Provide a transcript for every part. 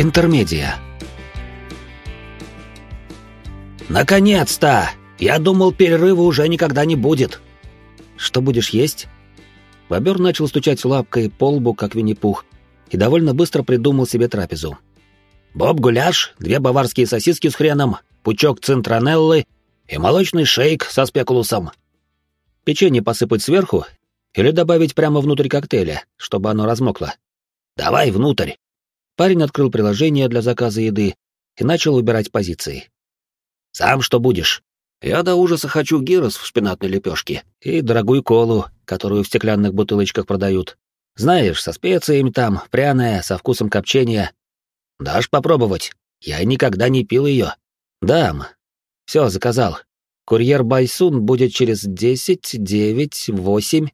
Интермедия. «Наконец-то! Я думал, перерыва уже никогда не будет!» «Что будешь есть?» Бобер начал стучать лапкой по лбу, как Винни-Пух, и довольно быстро придумал себе трапезу. «Боб-гуляш, две баварские сосиски с хреном, пучок цинтронеллы и молочный шейк со спекулусом». «Печенье посыпать сверху или добавить прямо внутрь коктейля, чтобы оно размокло?» «Давай внутрь!» Парень открыл приложение для заказа еды и начал выбирать позиции. «Сам что будешь?» «Я до ужаса хочу гирос в шпинатной лепешке и дорогую колу, которую в стеклянных бутылочках продают. Знаешь, со специями там, пряная, со вкусом копчения. Дашь попробовать? Я никогда не пил ее. Дам. Все, заказал. Курьер Байсун будет через десять, девять, восемь.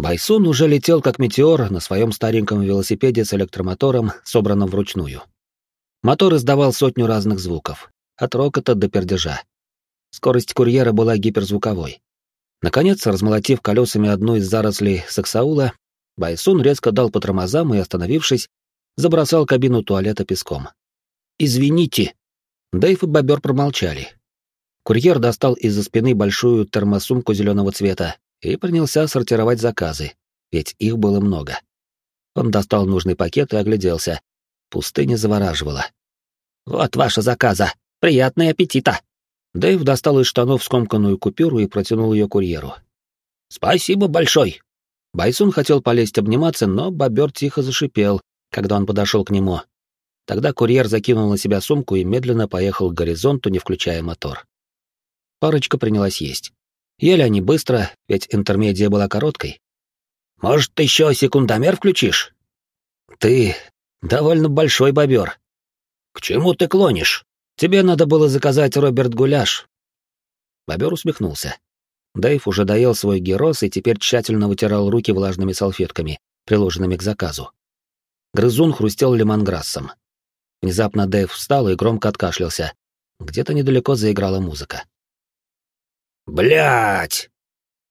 Байсун уже летел как метеор на своем стареньком велосипеде с электромотором, собранном вручную. Мотор издавал сотню разных звуков, от рокота до пердежа. Скорость курьера была гиперзвуковой. Наконец, размолотив колесами одну из зарослей саксаула, Байсун резко дал по тормозам и, остановившись, забросал кабину туалета песком. «Извините!» Дэйв и Бобер промолчали. Курьер достал из-за спины большую термосумку зеленого цвета и принялся сортировать заказы, ведь их было много. Он достал нужный пакет и огляделся. Пустыня завораживала. «Вот ваша заказа! Приятного аппетита!» Дэйв достал из штанов скомканную купюру и протянул ее курьеру. «Спасибо большой!» Байсун хотел полезть обниматься, но бобер тихо зашипел, когда он подошел к нему. Тогда курьер закинул на себя сумку и медленно поехал к горизонту, не включая мотор. Парочка принялась есть. Ели они быстро, ведь интермедия была короткой. «Может, еще секундомер включишь?» «Ты довольно большой бобер». «К чему ты клонишь?» «Тебе надо было заказать Роберт Гуляш». Бобер усмехнулся. Дэйв уже доел свой герос и теперь тщательно вытирал руки влажными салфетками, приложенными к заказу. Грызун хрустел лимонграссом. Внезапно Дэйв встал и громко откашлялся. Где-то недалеко заиграла музыка. Блять!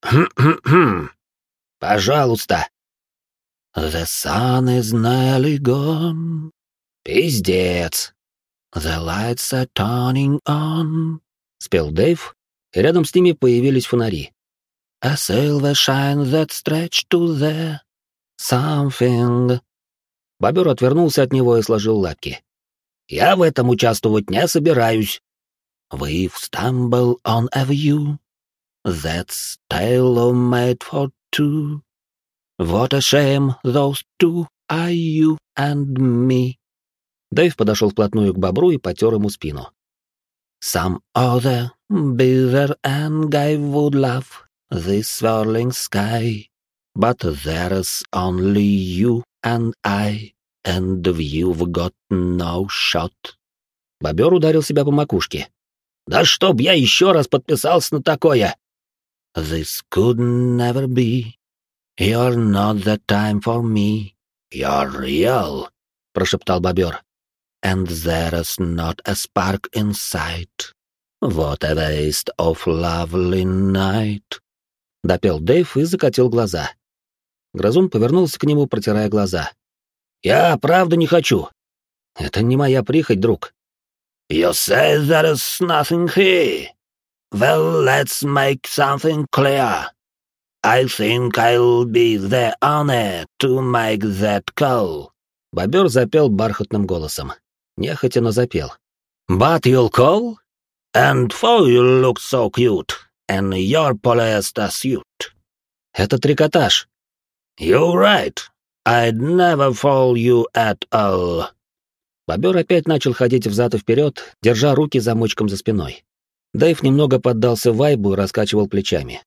Хм-хм-хм. Пожалуйста. The sun is nearly gone. Пиздец. The lights are turning on. Спел Дэйв, и рядом с ними появились фонари. A silver shine that stretched to the something. Бобер отвернулся от него и сложил лапки. «Я в этом участвовать не собираюсь». «We've stumbled on a view That's tailor-made for two. What a shame those two are you and me. Дэйв подошел вплотную к бобру и потер ему спину. Some other beaver and guy would love this swirling sky, but there's only you and I, and you've got no shot. Бобер ударил себя по макушке. «Да чтоб я еще раз подписался на такое! This could never be. You're not the time for me. You're real, прошептал бобер. And there's not a spark in sight. What a waste of lovely night. Допел Дэйв и закатил глаза. Грозун повернулся к нему, протирая глаза. «Я правда не хочу». «Это не моя прихоть, друг». «You say there's nothing here». Well, let's make something clear. I think I'll be the honor to make that call. Бобер запел бархатным голосом. Нехотя, но запел. But you'll call? And for you look so cute, and your polyester suit. Это трикотаж. You're right. I'd never fall you at all. Бобер опять начал ходить взад и вперед, держа руки замочком за спиной. Дэйв немного поддался вайбу и раскачивал плечами.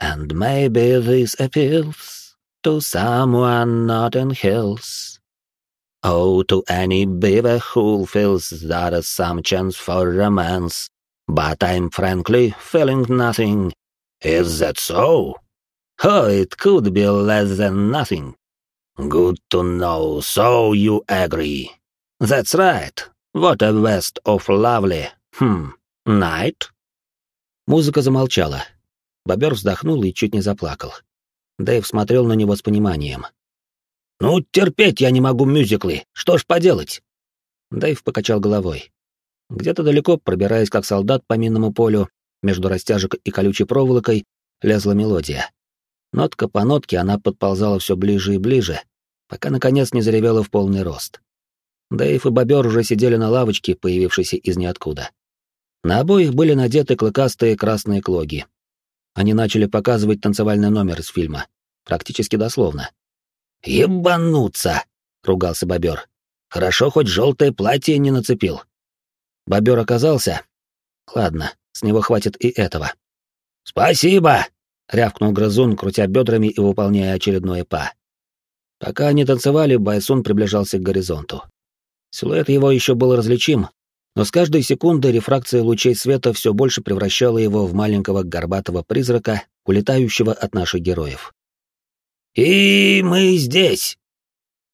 And maybe this appeals to someone not in hills. Oh, to any beaver who feels there's some chance for romance. But I'm frankly feeling nothing. Is that so? Oh, it could be less than nothing. Good to know, so you agree. That's right. What a west of lovely, hmm, Найт?» Музыка замолчала. Бобер вздохнул и чуть не заплакал. Дэйв смотрел на него с пониманием. «Ну, терпеть я не могу мюзиклы. Что ж поделать? Дэйв покачал головой. Где-то далеко, пробираясь как солдат по минному полю, между растяжек и колючей проволокой, лезла мелодия. Нотка по нотке она подползала все ближе и ближе, пока наконец не заревела в полный рост. Дэйв и бобер уже сидели на лавочке, появившейся из ниоткуда. На обоих были надеты клыкастые красные клоги. Они начали показывать танцевальный номер из фильма, практически дословно. «Ебануться!» — ругался бобер. «Хорошо, хоть желтое платье не нацепил». Бобер оказался... Ладно, с него хватит и этого. «Спасибо!» — рявкнул грызун, крутя бедрами и выполняя очередное па. Пока они танцевали, Байсун приближался к горизонту. Силуэт его еще был различим, но с каждой секундой рефракция лучей света все больше превращала его в маленького горбатого призрака, улетающего от наших героев. «И мы здесь!»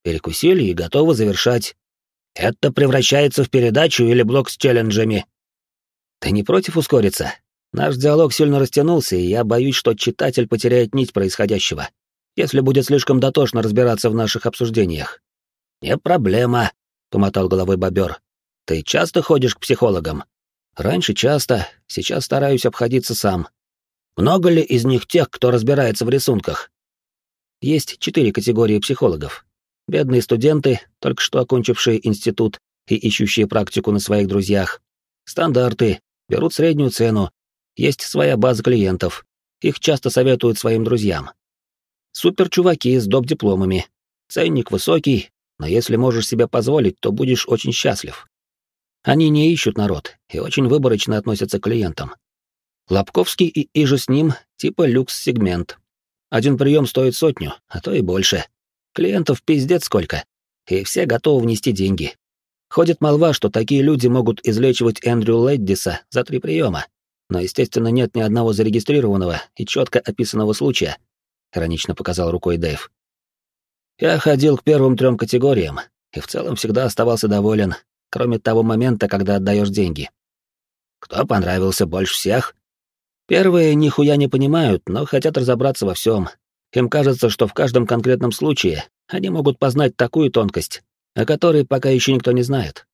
Перекусили и готовы завершать. «Это превращается в передачу или блок с челленджами?» «Ты не против ускориться? Наш диалог сильно растянулся, и я боюсь, что читатель потеряет нить происходящего, если будет слишком дотошно разбираться в наших обсуждениях». «Не проблема», — помотал головой бобер. Ты часто ходишь к психологам? Раньше часто, сейчас стараюсь обходиться сам. Много ли из них тех, кто разбирается в рисунках? Есть четыре категории психологов. Бедные студенты, только что окончившие институт и ищущие практику на своих друзьях. Стандарты, берут среднюю цену. Есть своя база клиентов. Их часто советуют своим друзьям. Супер-чуваки с доп-дипломами. Ценник высокий, но если можешь себе позволить, то будешь очень счастлив. Они не ищут народ и очень выборочно относятся к клиентам. Лобковский и иже с ним типа люкс-сегмент. Один прием стоит сотню, а то и больше. Клиентов пиздец сколько, и все готовы внести деньги. Ходит молва, что такие люди могут излечивать Эндрю Леддиса за три приема, но, естественно, нет ни одного зарегистрированного и четко описанного случая, — иронично показал рукой Дэйв. Я ходил к первым трем категориям, и в целом всегда оставался доволен, кроме того момента, когда отдаешь деньги. Кто понравился больше всех? Первые нихуя не понимают, но хотят разобраться во всем. Им кажется, что в каждом конкретном случае они могут познать такую тонкость, о которой пока еще никто не знает.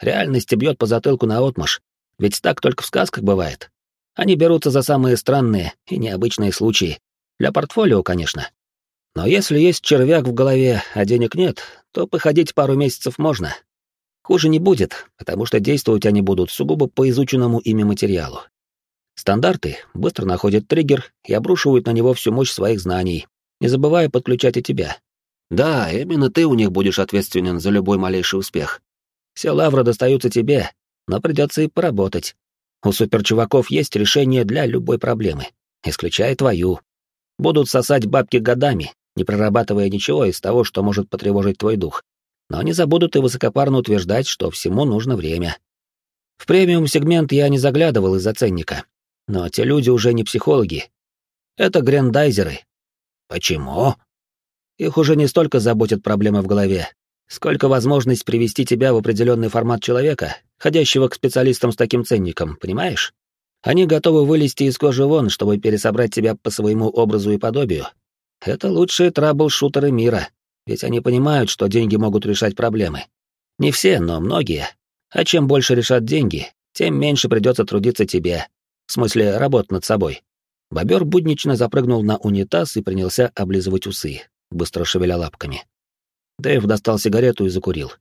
Реальность бьет по затылку на отмаш, ведь так только в сказках бывает. Они берутся за самые странные и необычные случаи. Для портфолио, конечно. Но если есть червяк в голове, а денег нет, то походить пару месяцев можно, Хуже не будет, потому что действовать они будут сугубо по изученному ими материалу. Стандарты быстро находят триггер и обрушивают на него всю мощь своих знаний, не забывая подключать и тебя. Да, именно ты у них будешь ответственен за любой малейший успех. Все лавры достаются тебе, но придется и поработать. У суперчуваков есть решение для любой проблемы, исключая твою. Будут сосать бабки годами, не прорабатывая ничего из того, что может потревожить твой дух но не забудут и высокопарно утверждать, что всему нужно время. В премиум-сегмент я не заглядывал из-за ценника, но те люди уже не психологи. Это грендайзеры. Почему? Их уже не столько заботят проблемы в голове, сколько возможность привести тебя в определенный формат человека, ходящего к специалистам с таким ценником, понимаешь? Они готовы вылезти из кожи вон, чтобы пересобрать тебя по своему образу и подобию. Это лучшие трабл-шутеры мира, ведь они понимают, что деньги могут решать проблемы. Не все, но многие. А чем больше решат деньги, тем меньше придется трудиться тебе. В смысле, работать над собой. Бобер буднично запрыгнул на унитаз и принялся облизывать усы, быстро шевеля лапками. Дэйв достал сигарету и закурил.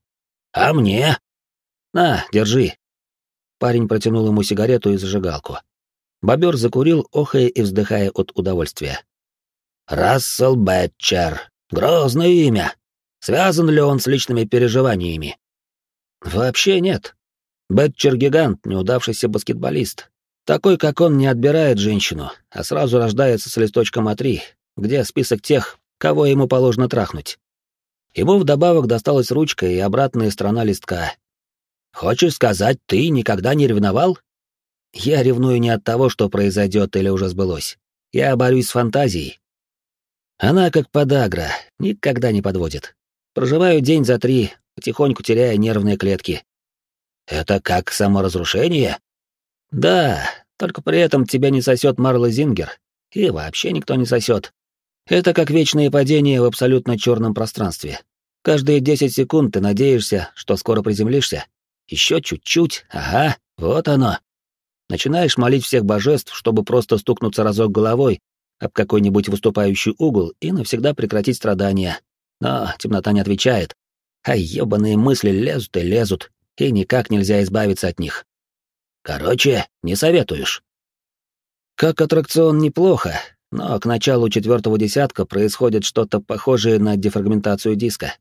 «А мне?» «На, держи». Парень протянул ему сигарету и зажигалку. Бобер закурил, охая и вздыхая от удовольствия. «Рассел Бэтчер», Грозное имя. Связан ли он с личными переживаниями? Вообще нет. Бэтчер — гигант, неудавшийся баскетболист. Такой, как он, не отбирает женщину, а сразу рождается с листочком А3, где список тех, кого ему положено трахнуть. Ему вдобавок досталась ручка и обратная сторона листка. «Хочешь сказать, ты никогда не ревновал?» «Я ревную не от того, что произойдет или уже сбылось. Я борюсь с фантазией, она как подагра, никогда не подводит. Проживаю день за три, потихоньку теряя нервные клетки. Это как саморазрушение? Да, только при этом тебя не сосет Марла Зингер, и вообще никто не сосет. Это как вечные падения в абсолютно черном пространстве. Каждые десять секунд ты надеешься, что скоро приземлишься. Еще чуть-чуть, ага, вот оно. Начинаешь молить всех божеств, чтобы просто стукнуться разок головой об какой-нибудь выступающий угол и навсегда прекратить страдания. Но темнота не отвечает. А ёбаные мысли лезут и лезут, и никак нельзя избавиться от них. Короче, не советуешь. Как аттракцион неплохо, но к началу четвертого десятка происходит что-то похожее на дефрагментацию диска.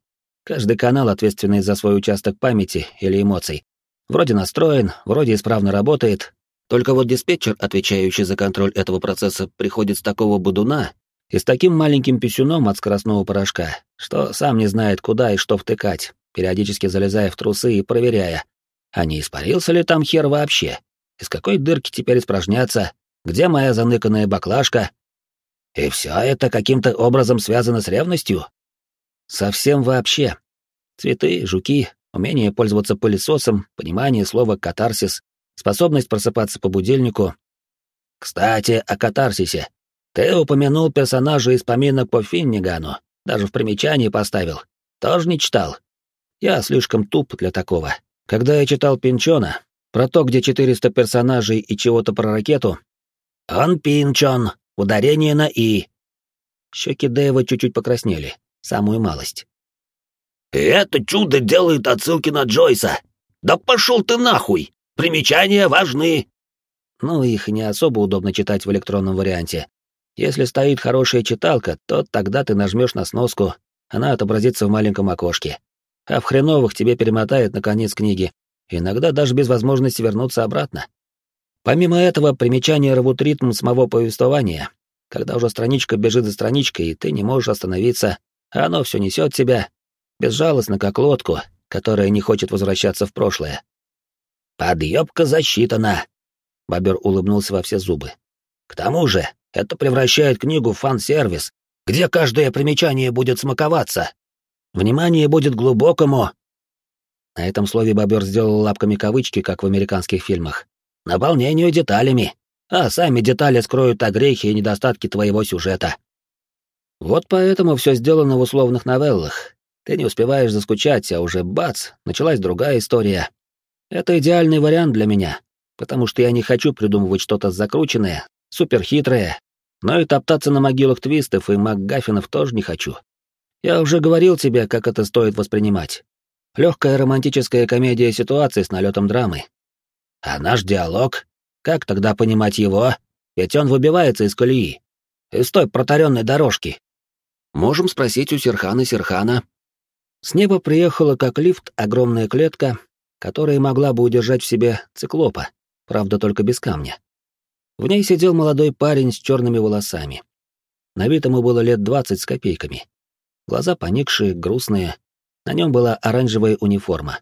Каждый канал, ответственный за свой участок памяти или эмоций, вроде настроен, вроде исправно работает, только вот диспетчер, отвечающий за контроль этого процесса, приходит с такого будуна и с таким маленьким писюном от скоростного порошка, что сам не знает, куда и что втыкать, периодически залезая в трусы и проверяя, а не испарился ли там хер вообще, из какой дырки теперь испражняться, где моя заныканная баклажка. И все это каким-то образом связано с ревностью? Совсем вообще. Цветы, жуки, умение пользоваться пылесосом, понимание слова «катарсис», способность просыпаться по будильнику. Кстати, о катарсисе. Ты упомянул персонажа из поминок по Финнигану, даже в примечании поставил. Тоже не читал. Я слишком туп для такого. Когда я читал Пинчона, про то, где 400 персонажей и чего-то про ракету... Он Пинчон, ударение на «и». Щеки Дэйва чуть-чуть покраснели, самую малость. И «Это чудо делает отсылки на Джойса! Да пошел ты нахуй! Примечания важны!» Ну, их не особо удобно читать в электронном варианте. Если стоит хорошая читалка, то тогда ты нажмешь на сноску, она отобразится в маленьком окошке. А в хреновых тебе перемотает на конец книги, иногда даже без возможности вернуться обратно. Помимо этого, примечания рвут ритм самого повествования. Когда уже страничка бежит за страничкой, и ты не можешь остановиться, а оно все несет тебя, безжалостно, как лодку, которая не хочет возвращаться в прошлое. «Подъебка засчитана!» Бобер улыбнулся во все зубы. «К тому же, это превращает книгу в фан-сервис, где каждое примечание будет смаковаться. Внимание будет глубокому...» На этом слове Бобер сделал лапками кавычки, как в американских фильмах. «Наполнению деталями, а сами детали скроют огрехи и недостатки твоего сюжета». Вот поэтому все сделано в условных новеллах. Ты не успеваешь заскучать, а уже бац, началась другая история. Это идеальный вариант для меня, потому что я не хочу придумывать что-то закрученное, суперхитрое, но и топтаться на могилах твистов и макгаффинов тоже не хочу. Я уже говорил тебе, как это стоит воспринимать. Легкая романтическая комедия ситуации с налетом драмы. А наш диалог? Как тогда понимать его? Ведь он выбивается из колеи. Из той протаренной дорожки. Можем спросить у Серхана Серхана. С неба приехала как лифт огромная клетка, которая могла бы удержать в себе циклопа, правда только без камня. В ней сидел молодой парень с черными волосами. На вид ему было лет двадцать с копейками. Глаза поникшие, грустные. На нем была оранжевая униформа.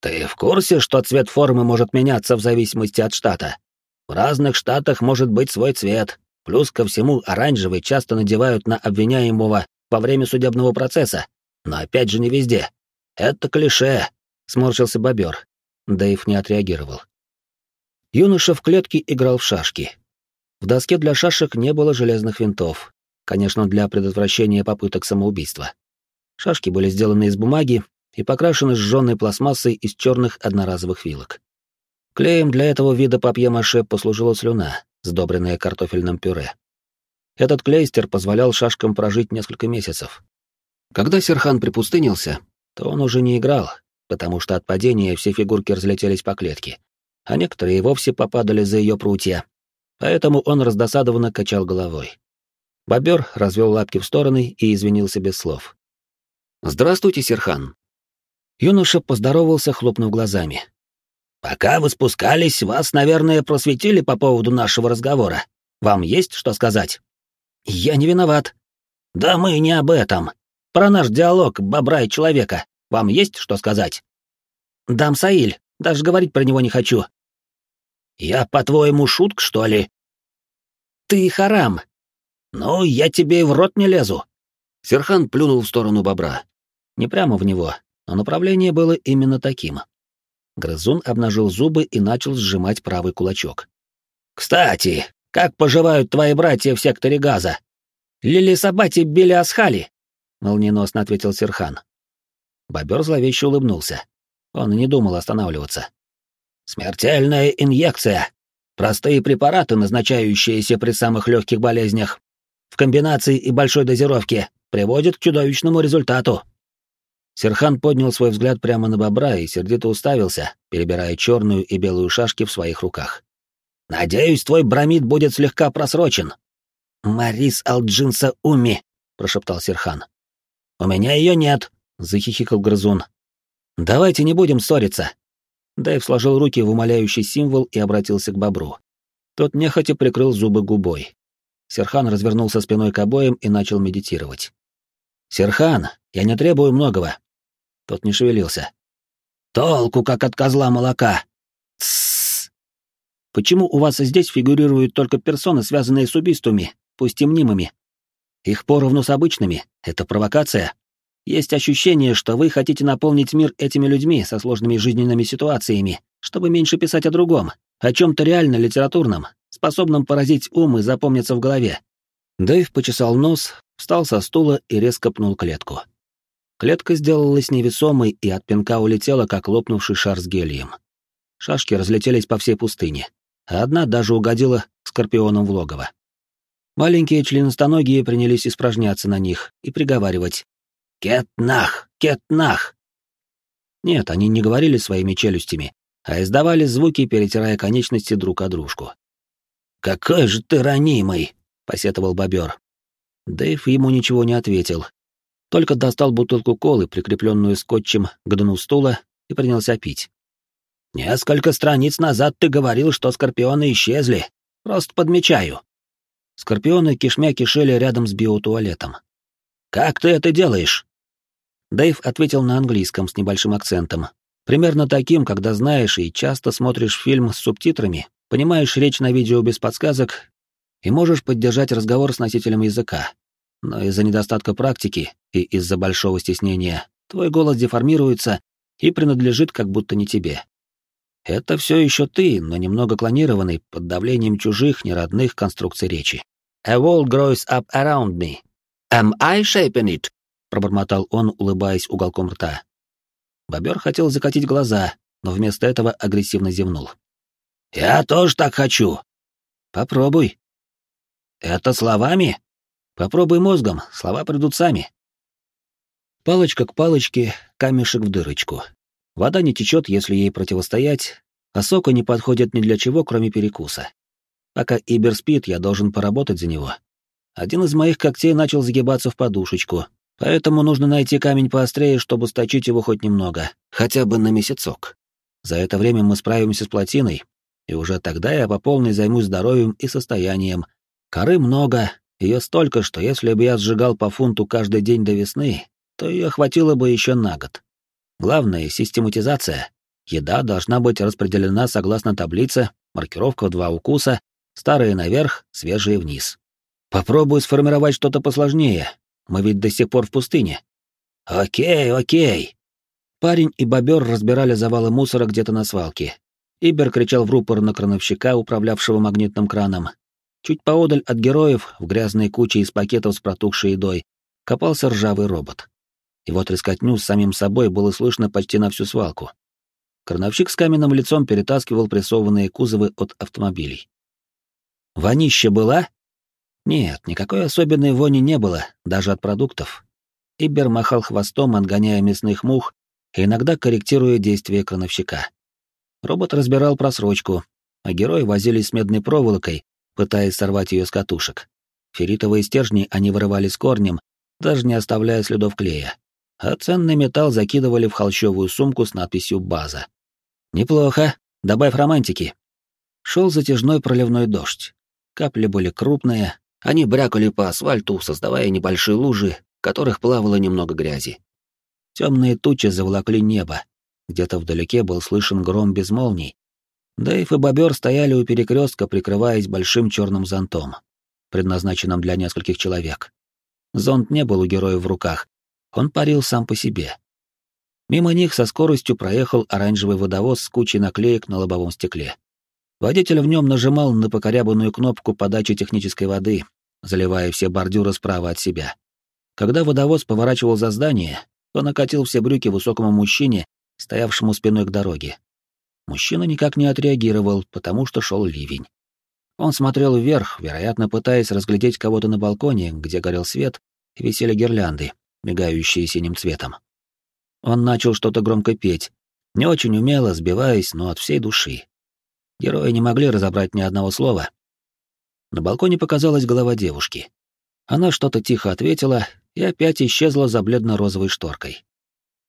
«Ты в курсе, что цвет формы может меняться в зависимости от штата? В разных штатах может быть свой цвет. Плюс ко всему оранжевый часто надевают на обвиняемого во время судебного процесса. Но опять же не везде. Это клише. Сморщился бобер. Дэйв не отреагировал. Юноша в клетке играл в шашки. В доске для шашек не было железных винтов. Конечно, для предотвращения попыток самоубийства. Шашки были сделаны из бумаги и покрашены сжженной пластмассой из черных одноразовых вилок. Клеем для этого вида папье-маше послужила слюна, сдобренная картофельным пюре. Этот клейстер позволял шашкам прожить несколько месяцев. Когда Серхан припустынился, то он уже не играл, потому что от падения все фигурки разлетелись по клетке, а некоторые вовсе попадали за ее прутья. Поэтому он раздосадованно качал головой. Бобер развел лапки в стороны и извинился без слов. «Здравствуйте, Серхан». Юноша поздоровался, хлопнув глазами. «Пока вы спускались, вас, наверное, просветили по поводу нашего разговора. Вам есть что сказать?» «Я не виноват». «Да мы не об этом. Про наш диалог бобра и человека. Вам есть что сказать?» «Дам Саиль, даже говорить про него не хочу». «Я, по-твоему, шутк, что ли?» «Ты харам». «Ну, я тебе и в рот не лезу». Серхан плюнул в сторону бобра. Не прямо в него, но направление было именно таким. Грызун обнажил зубы и начал сжимать правый кулачок. «Кстати, как поживают твои братья в секторе газа? Лили Сабати Били Асхали?» — молниеносно ответил Серхан. Бобер зловеще улыбнулся. Он и не думал останавливаться. «Смертельная инъекция. Простые препараты, назначающиеся при самых легких болезнях. В комбинации и большой дозировке приводят к чудовищному результату». Серхан поднял свой взгляд прямо на бобра и сердито уставился, перебирая черную и белую шашки в своих руках. «Надеюсь, твой бромид будет слегка просрочен». «Марис Алджинса Уми», — прошептал Серхан. «У меня ее нет», — захихикал грызун. «Давайте не будем ссориться». Дэйв сложил руки в умоляющий символ и обратился к бобру. Тот нехотя прикрыл зубы губой. Серхан развернулся спиной к обоим и начал медитировать. «Серхан, я не требую многого». Тот не шевелился. «Толку, как от козла молока!» «Почему у вас здесь фигурируют только персоны, связанные с убийствами, пусть и мнимыми? Их поровну с обычными. Это провокация?» Есть ощущение, что вы хотите наполнить мир этими людьми со сложными жизненными ситуациями, чтобы меньше писать о другом, о чем-то реально литературном, способном поразить ум и запомниться в голове. Дэйв почесал нос, встал со стула и резко пнул клетку. Клетка сделалась невесомой и от пинка улетела, как лопнувший шар с гелием. Шашки разлетелись по всей пустыне, а одна даже угодила скорпионом в логово. Маленькие членостоногие принялись испражняться на них и приговаривать «Кетнах! Кетнах!» Нет, они не говорили своими челюстями, а издавали звуки, перетирая конечности друг о дружку. «Какой же ты ранимый!» — посетовал бобер. Дэйв ему ничего не ответил, только достал бутылку колы, прикрепленную скотчем к дну стула, и принялся пить. «Несколько страниц назад ты говорил, что скорпионы исчезли. Просто подмечаю». Скорпионы кишмя кишели рядом с биотуалетом. «Как ты это делаешь?» Дэйв ответил на английском с небольшим акцентом. Примерно таким, когда знаешь и часто смотришь фильм с субтитрами, понимаешь речь на видео без подсказок и можешь поддержать разговор с носителем языка. Но из-за недостатка практики и из-за большого стеснения твой голос деформируется и принадлежит как будто не тебе. Это все еще ты, но немного клонированный под давлением чужих, неродных конструкций речи. A world grows up around me. Am I shaping it? пробормотал он, улыбаясь уголком рта. Бобер хотел закатить глаза, но вместо этого агрессивно зевнул. «Я тоже так хочу». «Попробуй». «Это словами?» «Попробуй мозгом, слова придут сами». Палочка к палочке, камешек в дырочку. Вода не течет, если ей противостоять, а сока не подходит ни для чего, кроме перекуса. Пока Ибер спит, я должен поработать за него. Один из моих когтей начал загибаться в подушечку, Поэтому нужно найти камень поострее, чтобы сточить его хоть немного, хотя бы на месяцок. За это время мы справимся с плотиной, и уже тогда я по полной займусь здоровьем и состоянием. Коры много, ее столько, что если бы я сжигал по фунту каждый день до весны, то ее хватило бы еще на год. Главное — систематизация. Еда должна быть распределена согласно таблице, маркировка в два укуса, старые наверх, свежие вниз. Попробую сформировать что-то посложнее, мы ведь до сих пор в пустыне. Окей, окей. Парень и бобер разбирали завалы мусора где-то на свалке. Ибер кричал в рупор на крановщика, управлявшего магнитным краном. Чуть поодаль от героев, в грязной куче из пакетов с протухшей едой, копался ржавый робот. Его трескотню с самим собой было слышно почти на всю свалку. Крановщик с каменным лицом перетаскивал прессованные кузовы от автомобилей. «Вонища была?» Нет, никакой особенной вони не было, даже от продуктов. Ибер махал хвостом, отгоняя мясных мух и иногда корректируя действия крановщика. Робот разбирал просрочку, а герои возились с медной проволокой, пытаясь сорвать ее с катушек. Ферритовые стержни они вырывали с корнем, даже не оставляя следов клея. А ценный металл закидывали в холщовую сумку с надписью «База». «Неплохо. Добавь романтики». Шел затяжной проливной дождь. Капли были крупные, они брякали по асфальту, создавая небольшие лужи, в которых плавало немного грязи. Темные тучи заволокли небо. Где-то вдалеке был слышен гром без молний. Дэйв и бобер стояли у перекрестка, прикрываясь большим черным зонтом, предназначенным для нескольких человек. Зонт не был у героя в руках, он парил сам по себе. Мимо них со скоростью проехал оранжевый водовоз с кучей наклеек на лобовом стекле. Водитель в нем нажимал на покорябанную кнопку подачи технической воды, заливая все бордюры справа от себя. Когда водовоз поворачивал за здание, он окатил все брюки высокому мужчине, стоявшему спиной к дороге. Мужчина никак не отреагировал, потому что шел ливень. Он смотрел вверх, вероятно, пытаясь разглядеть кого-то на балконе, где горел свет, и висели гирлянды, мигающие синим цветом. Он начал что-то громко петь, не очень умело, сбиваясь, но от всей души. Герои не могли разобрать ни одного слова. На балконе показалась голова девушки. Она что-то тихо ответила и опять исчезла за бледно-розовой шторкой.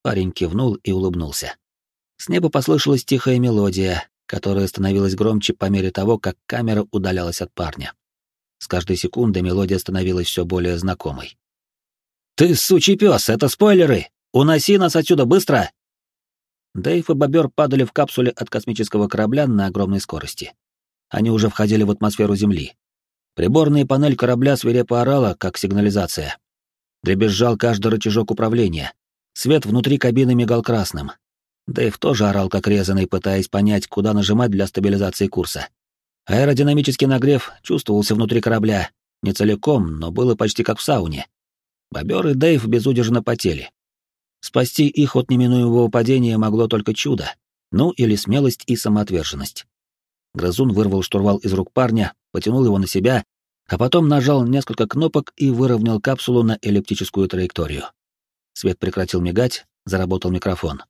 Парень кивнул и улыбнулся. С неба послышалась тихая мелодия, которая становилась громче по мере того, как камера удалялась от парня. С каждой секундой мелодия становилась все более знакомой. «Ты сучий пес, это спойлеры! Уноси нас отсюда быстро!» Дэйв и Бобер падали в капсуле от космического корабля на огромной скорости. Они уже входили в атмосферу Земли. Приборная панель корабля свирепо орала, как сигнализация. Дребезжал каждый рычажок управления. Свет внутри кабины мигал красным. Дэйв тоже орал, как резанный, пытаясь понять, куда нажимать для стабилизации курса. Аэродинамический нагрев чувствовался внутри корабля. Не целиком, но было почти как в сауне. Бобер и Дэйв безудержно потели. Спасти их от неминуемого падения могло только чудо, ну или смелость и самоотверженность. Грызун вырвал штурвал из рук парня, потянул его на себя, а потом нажал несколько кнопок и выровнял капсулу на эллиптическую траекторию. Свет прекратил мигать, заработал микрофон.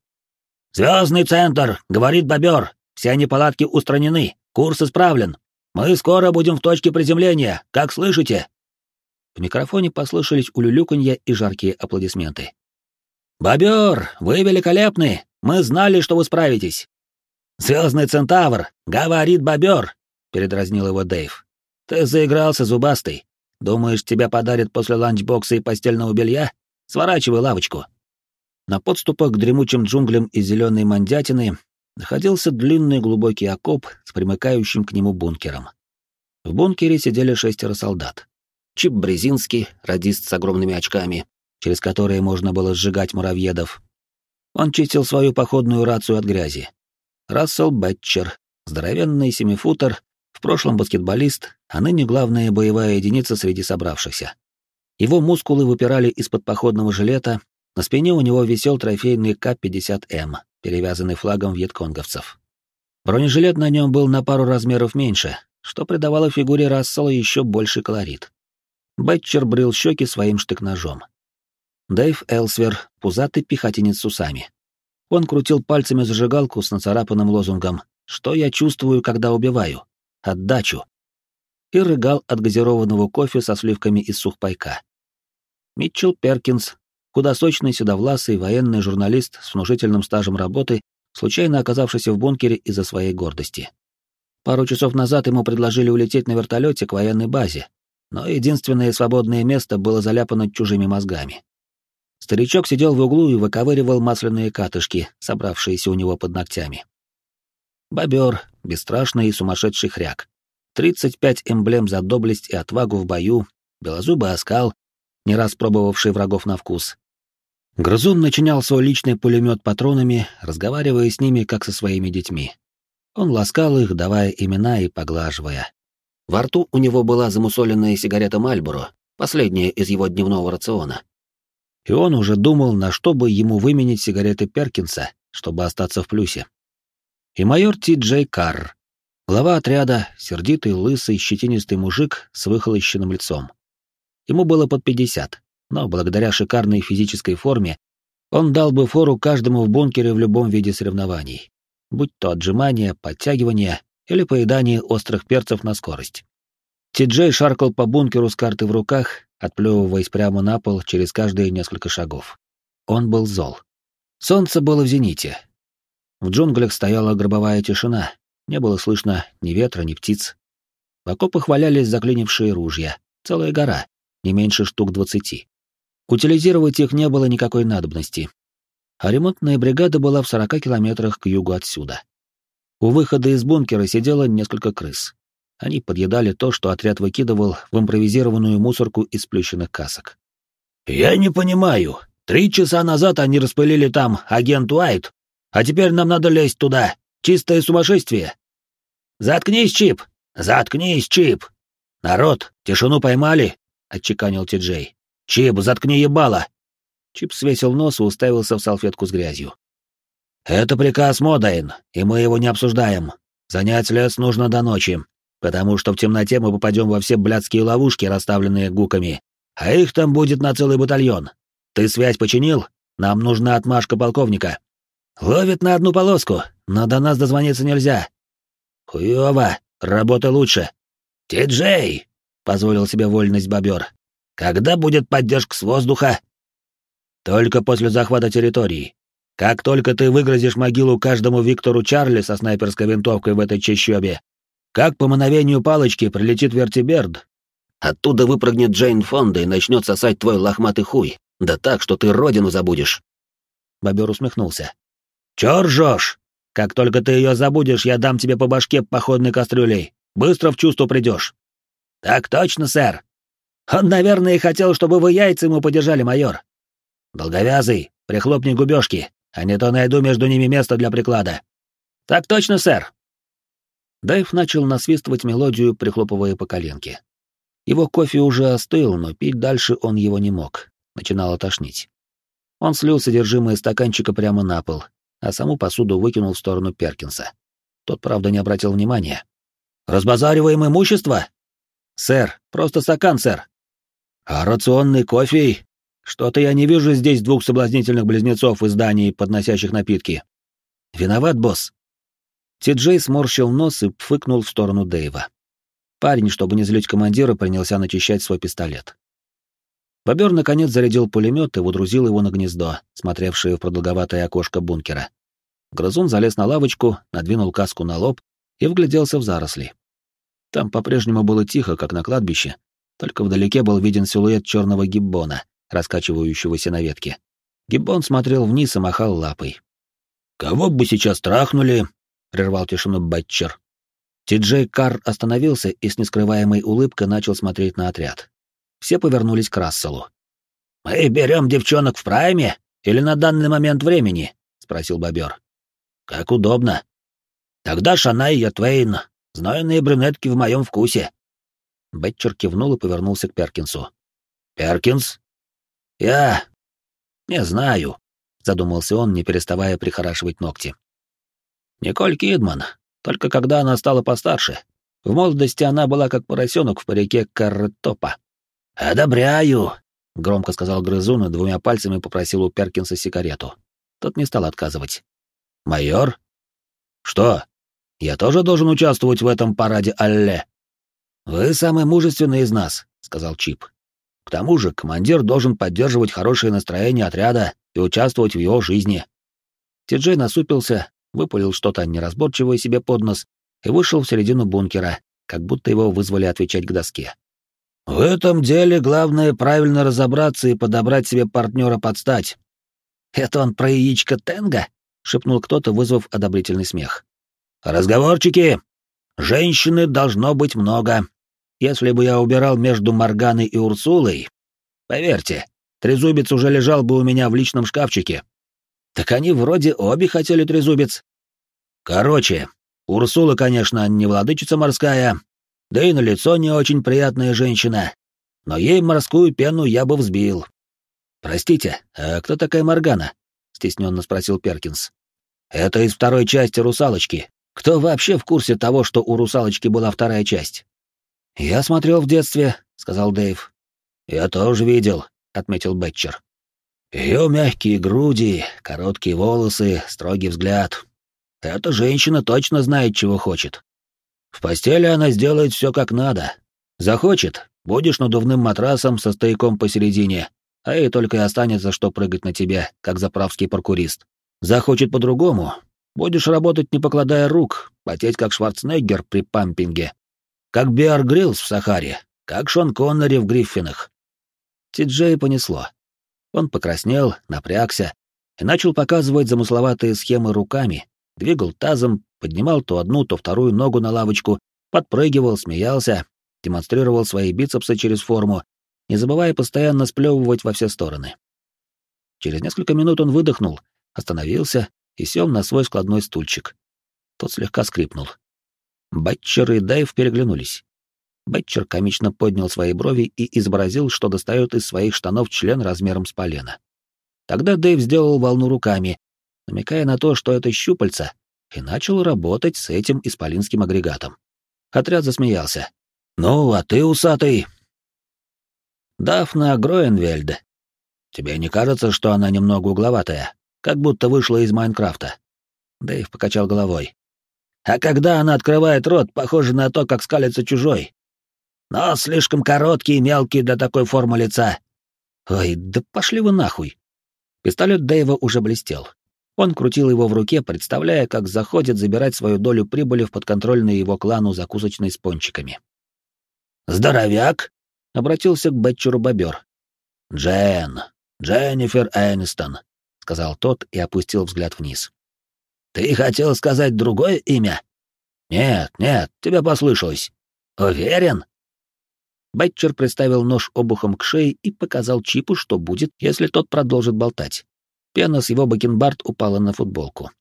«Звездный центр!» — говорит бобер. «Все неполадки устранены, курс исправлен. Мы скоро будем в точке приземления, как слышите?» В микрофоне послышались улюлюканья и жаркие аплодисменты. «Бобер, вы великолепны! Мы знали, что вы справитесь!» «Звездный центавр! Говорит бобер!» — передразнил его Дэйв. «Ты заигрался, зубастый. Думаешь, тебя подарят после ланчбокса и постельного белья? Сворачивай лавочку!» На подступах к дремучим джунглям из зеленой мандятины находился длинный глубокий окоп с примыкающим к нему бункером. В бункере сидели шестеро солдат. Чип Брезинский, радист с огромными очками, через которые можно было сжигать муравьедов. Он чистил свою походную рацию от грязи. Рассел Бетчер, здоровенный семифутер, в прошлом баскетболист, а ныне главная боевая единица среди собравшихся. Его мускулы выпирали из-под походного жилета, на спине у него висел трофейный К-50М, перевязанный флагом вьетконговцев. Бронежилет на нем был на пару размеров меньше, что придавало фигуре Рассела еще больший колорит. Бетчер брил щеки своим штык-ножом. Дэйв Элсвер, пузатый пехотинец с усами. Он крутил пальцами зажигалку с нацарапанным лозунгом «Что я чувствую, когда убиваю? Отдачу!» и рыгал от газированного кофе со сливками из сухпайка. Митчелл Перкинс, худосочный седовласый военный журналист с внушительным стажем работы, случайно оказавшийся в бункере из-за своей гордости. Пару часов назад ему предложили улететь на вертолете к военной базе, но единственное свободное место было заляпано чужими мозгами. Старичок сидел в углу и выковыривал масляные катышки, собравшиеся у него под ногтями. Бобер, бесстрашный и сумасшедший хряк. 35 эмблем за доблесть и отвагу в бою, белозубый оскал, не раз пробовавший врагов на вкус. Грызун начинял свой личный пулемет патронами, разговаривая с ними, как со своими детьми. Он ласкал их, давая имена и поглаживая. Во рту у него была замусоленная сигарета Мальборо, последняя из его дневного рациона и он уже думал, на что бы ему выменить сигареты Перкинса, чтобы остаться в плюсе. И майор Ти Джей Карр, глава отряда, сердитый, лысый, щетинистый мужик с выхолощенным лицом. Ему было под пятьдесят, но благодаря шикарной физической форме он дал бы фору каждому в бункере в любом виде соревнований, будь то отжимания, подтягивания или поедание острых перцев на скорость. Ти-Джей шаркал по бункеру с картой в руках, отплевываясь прямо на пол через каждые несколько шагов. Он был зол. Солнце было в зените. В джунглях стояла гробовая тишина, не было слышно ни ветра, ни птиц. В окопах валялись заклинившие ружья, целая гора, не меньше штук двадцати. Утилизировать их не было никакой надобности. А ремонтная бригада была в сорока километрах к югу отсюда. У выхода из бункера сидело несколько крыс. Они подъедали то, что отряд выкидывал в импровизированную мусорку из сплющенных касок. «Я не понимаю. Три часа назад они распылили там агент Уайт, а теперь нам надо лезть туда. Чистое сумасшествие!» «Заткнись, Чип! Заткнись, Чип! Народ, тишину поймали!» — отчеканил Ти-Джей. Чип, заткни ебало!» Чип свесил нос и уставился в салфетку с грязью. «Это приказ Модайн, и мы его не обсуждаем. Занять лес нужно до ночи, потому что в темноте мы попадем во все блядские ловушки, расставленные гуками, а их там будет на целый батальон. Ты связь починил? Нам нужна отмашка полковника. Ловит на одну полоску, но до нас дозвониться нельзя. Хуёво, работа лучше. Ти-Джей, позволил себе вольность бобер. Когда будет поддержка с воздуха? Только после захвата территории. Как только ты выгрозишь могилу каждому Виктору Чарли со снайперской винтовкой в этой чащобе, как по мановению палочки прилетит вертиберд, оттуда выпрыгнет Джейн Фонда и начнет сосать твой лохматый хуй, да так, что ты родину забудешь. Бобер усмехнулся. Чё ржёшь? Как только ты ее забудешь, я дам тебе по башке походной кастрюлей. Быстро в чувство придешь. Так точно, сэр. Он, наверное, и хотел, чтобы вы яйца ему подержали, майор. Долговязый, прихлопни губёшки, а не то найду между ними место для приклада. Так точно, сэр. Дайв начал насвистывать мелодию, прихлопывая по коленке. Его кофе уже остыл, но пить дальше он его не мог. Начинало тошнить. Он слил содержимое стаканчика прямо на пол, а саму посуду выкинул в сторону Перкинса. Тот, правда, не обратил внимания. «Разбазариваем имущество?» «Сэр, просто стакан, сэр». «А рационный кофе? Что-то я не вижу здесь двух соблазнительных близнецов из зданий, подносящих напитки». «Виноват, босс». Ти-Джей сморщил нос и пфыкнул в сторону Дэйва. Парень, чтобы не злить командира, принялся начищать свой пистолет. Бобер наконец зарядил пулемет и водрузил его на гнездо, смотревшее в продолговатое окошко бункера. Грызун залез на лавочку, надвинул каску на лоб и вгляделся в заросли. Там по-прежнему было тихо, как на кладбище, только вдалеке был виден силуэт черного гиббона, раскачивающегося на ветке. Гиббон смотрел вниз и махал лапой. «Кого бы сейчас трахнули?» — прервал тишину Бэтчер. Ти-Джей Карр остановился и с нескрываемой улыбкой начал смотреть на отряд. Все повернулись к Расселу. «Мы берем девчонок в прайме или на данный момент времени?» — спросил бобер. «Как удобно. Тогда Шана и Ятвейн, знойные брюнетки в моем вкусе». Бетчер кивнул и повернулся к Перкинсу. «Перкинс?» «Я... не знаю», — задумался он, не переставая прихорашивать ногти. «Николь Кидман, только когда она стала постарше. В молодости она была как поросенок в парике Карретопа. «Одобряю», — громко сказал грызун и двумя пальцами попросил у Перкинса сигарету. Тот не стал отказывать. «Майор?» «Что? Я тоже должен участвовать в этом параде Алле?» «Вы самый мужественный из нас», — сказал Чип. «К тому же командир должен поддерживать хорошее настроение отряда и участвовать в его жизни». Тиджей насупился, выпалил что-то неразборчивое себе под нос и вышел в середину бункера, как будто его вызвали отвечать к доске. В этом деле главное правильно разобраться и подобрать себе партнера под стать. Это он про яичко Тенга? шепнул кто-то, вызвав одобрительный смех. Разговорчики! Женщины должно быть много. Если бы я убирал между Морганой и Урсулой, поверьте, трезубец уже лежал бы у меня в личном шкафчике. Так они вроде обе хотели трезубец. Короче, Урсула, конечно, не владычица морская, да и на лицо не очень приятная женщина. Но ей морскую пену я бы взбил. Простите, а кто такая Моргана? стесненно спросил Перкинс. Это из второй части русалочки. Кто вообще в курсе того, что у русалочки была вторая часть? Я смотрел в детстве, сказал Дэйв. Я тоже видел, отметил Бетчер. Ее мягкие груди, короткие волосы, строгий взгляд. Эта женщина точно знает, чего хочет. В постели она сделает все как надо. Захочет, будешь надувным матрасом со стояком посередине, а ей только и останется, что прыгать на тебя, как заправский паркурист. Захочет по-другому, будешь работать не покладая рук, потеть как Шварценеггер при пампинге, как Биар Гриллс в Сахаре, как Шон Коннери в Гриффинах. Ти-Джей понесло. Он покраснел, напрягся и начал показывать замысловатые схемы руками, двигал тазом, поднимал то одну, то вторую ногу на лавочку, подпрыгивал, смеялся, демонстрировал свои бицепсы через форму, не забывая постоянно сплевывать во все стороны. Через несколько минут он выдохнул, остановился и сел на свой складной стульчик. Тот слегка скрипнул. Батчер и Дайв переглянулись. Бетчер комично поднял свои брови и изобразил, что достает из своих штанов член размером с полено. Тогда Дэйв сделал волну руками, намекая на то, что это щупальца, и начал работать с этим исполинским агрегатом. Отряд засмеялся. «Ну, а ты, усатый?» «Дафна Гроенвельд. Тебе не кажется, что она немного угловатая, как будто вышла из Майнкрафта?» Дэйв покачал головой. «А когда она открывает рот, похоже на то, как скалится чужой. Но слишком короткий и мелкий для такой формы лица. Ой, да пошли вы нахуй!» Пистолет Дэйва уже блестел. Он крутил его в руке, представляя, как заходит забирать свою долю прибыли в подконтрольный его клану закусочной с пончиками. «Здоровяк!» — обратился к Бетчеру бобер. «Джен, Дженнифер Энистон», — сказал тот и опустил взгляд вниз. «Ты хотел сказать другое имя?» «Нет, нет, тебе послышалось. Уверен?» Бетчер приставил нож обухом к шее и показал Чипу, что будет, если тот продолжит болтать. Пена с его бакенбард упала на футболку.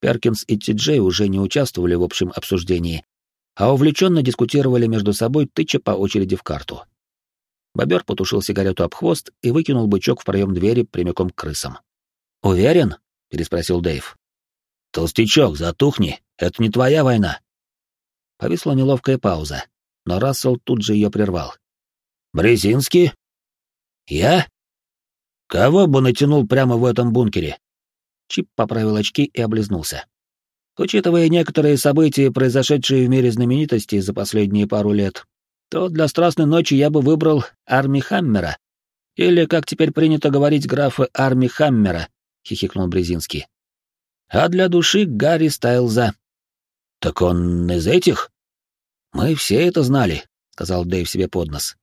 Перкинс и Ти-Джей уже не участвовали в общем обсуждении, а увлеченно дискутировали между собой, тыча по очереди в карту. Бобер потушил сигарету об хвост и выкинул бычок в проем двери прямиком к крысам. «Уверен?» — переспросил Дэйв. «Толстячок, затухни, это не твоя война». Повисла неловкая пауза, но Рассел тут же ее прервал. «Брезинский?» «Я?» «Кого бы натянул прямо в этом бункере?» Чип поправил очки и облизнулся. Учитывая некоторые события, произошедшие в мире знаменитостей за последние пару лет, то для страстной ночи я бы выбрал Арми Хаммера. Или, как теперь принято говорить, графа Арми Хаммера, — хихикнул Брезинский. А для души Гарри Стайлза. Так он из этих? Мы все это знали, — сказал Дэйв себе под нос.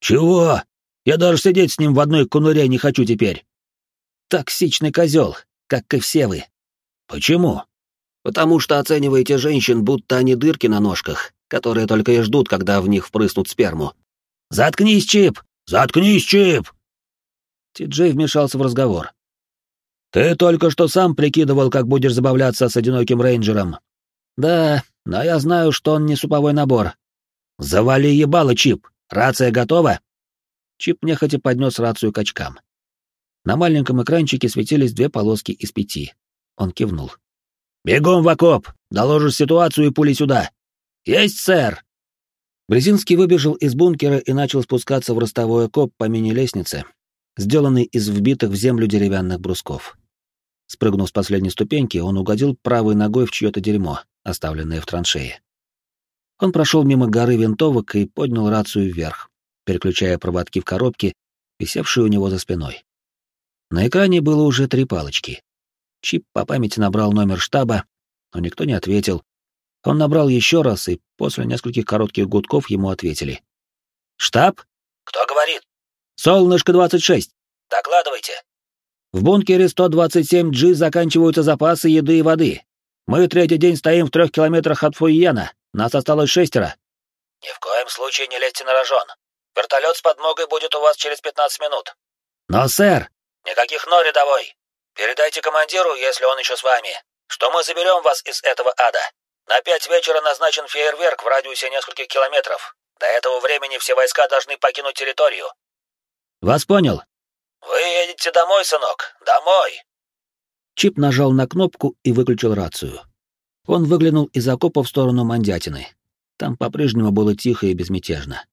Чего? Я даже сидеть с ним в одной конуре не хочу теперь. Токсичный козел, как и все вы. Почему? Потому что оцениваете женщин, будто они дырки на ножках, которые только и ждут, когда в них впрыснут сперму. «Заткнись, Чип! Заткнись, Чип!» Ти-Джей вмешался в разговор. «Ты только что сам прикидывал, как будешь забавляться с одиноким рейнджером». «Да, но я знаю, что он не суповой набор». «Завали ебало, Чип! Рация готова?» Чип нехотя поднес рацию к очкам. На маленьком экранчике светились две полоски из пяти. Он кивнул. «Бегом в окоп! Доложишь ситуацию и пули сюда!» «Есть, сэр!» Брезинский выбежал из бункера и начал спускаться в ростовой окоп по мини-лестнице, сделанной из вбитых в землю деревянных брусков. Спрыгнув с последней ступеньки, он угодил правой ногой в чье-то дерьмо, оставленное в траншее. Он прошел мимо горы винтовок и поднял рацию вверх, переключая проводки в коробке, висевшие у него за спиной. На экране было уже три палочки. Чип по памяти набрал номер штаба, но никто не ответил. Он набрал еще раз, и после нескольких коротких гудков ему ответили. «Штаб? Кто говорит?» «Солнышко-26. Докладывайте». «В бункере 127G заканчиваются запасы еды и воды. Мы третий день стоим в трех километрах от Фуйена. Нас осталось шестеро». «Ни в коем случае не лезьте на рожон. Вертолет с подмогой будет у вас через 15 минут». «Но, сэр...» «Никаких но рядовой. Передайте командиру, если он еще с вами, что мы заберем вас из этого ада. На пять вечера назначен фейерверк в радиусе нескольких километров. До этого времени все войска должны покинуть территорию. Вас понял. Вы едете домой, сынок, домой. Чип нажал на кнопку и выключил рацию. Он выглянул из окопа в сторону Мандятины. Там по-прежнему было тихо и безмятежно.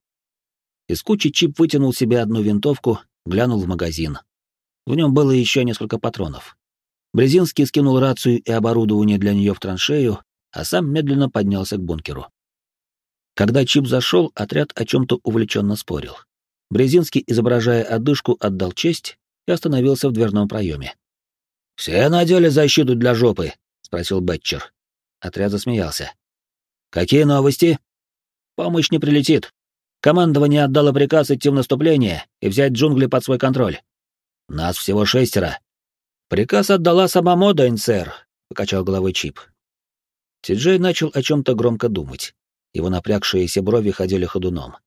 Из кучи Чип вытянул себе одну винтовку, глянул в магазин. В нем было еще несколько патронов. Брезинский скинул рацию и оборудование для нее в траншею, а сам медленно поднялся к бункеру. Когда Чип зашел, отряд о чем-то увлеченно спорил. Брезинский, изображая одышку, отдал честь и остановился в дверном проеме. «Все надели защиту для жопы?» — спросил Бетчер. Отряд засмеялся. «Какие новости?» «Помощь не прилетит. Командование отдало приказ идти в наступление и взять джунгли под свой контроль. Нас всего шестеро. Приказ отдала сама мода, сэр, покачал головой Чип. Тиджей начал о чем-то громко думать. Его напрягшиеся брови ходили ходуном.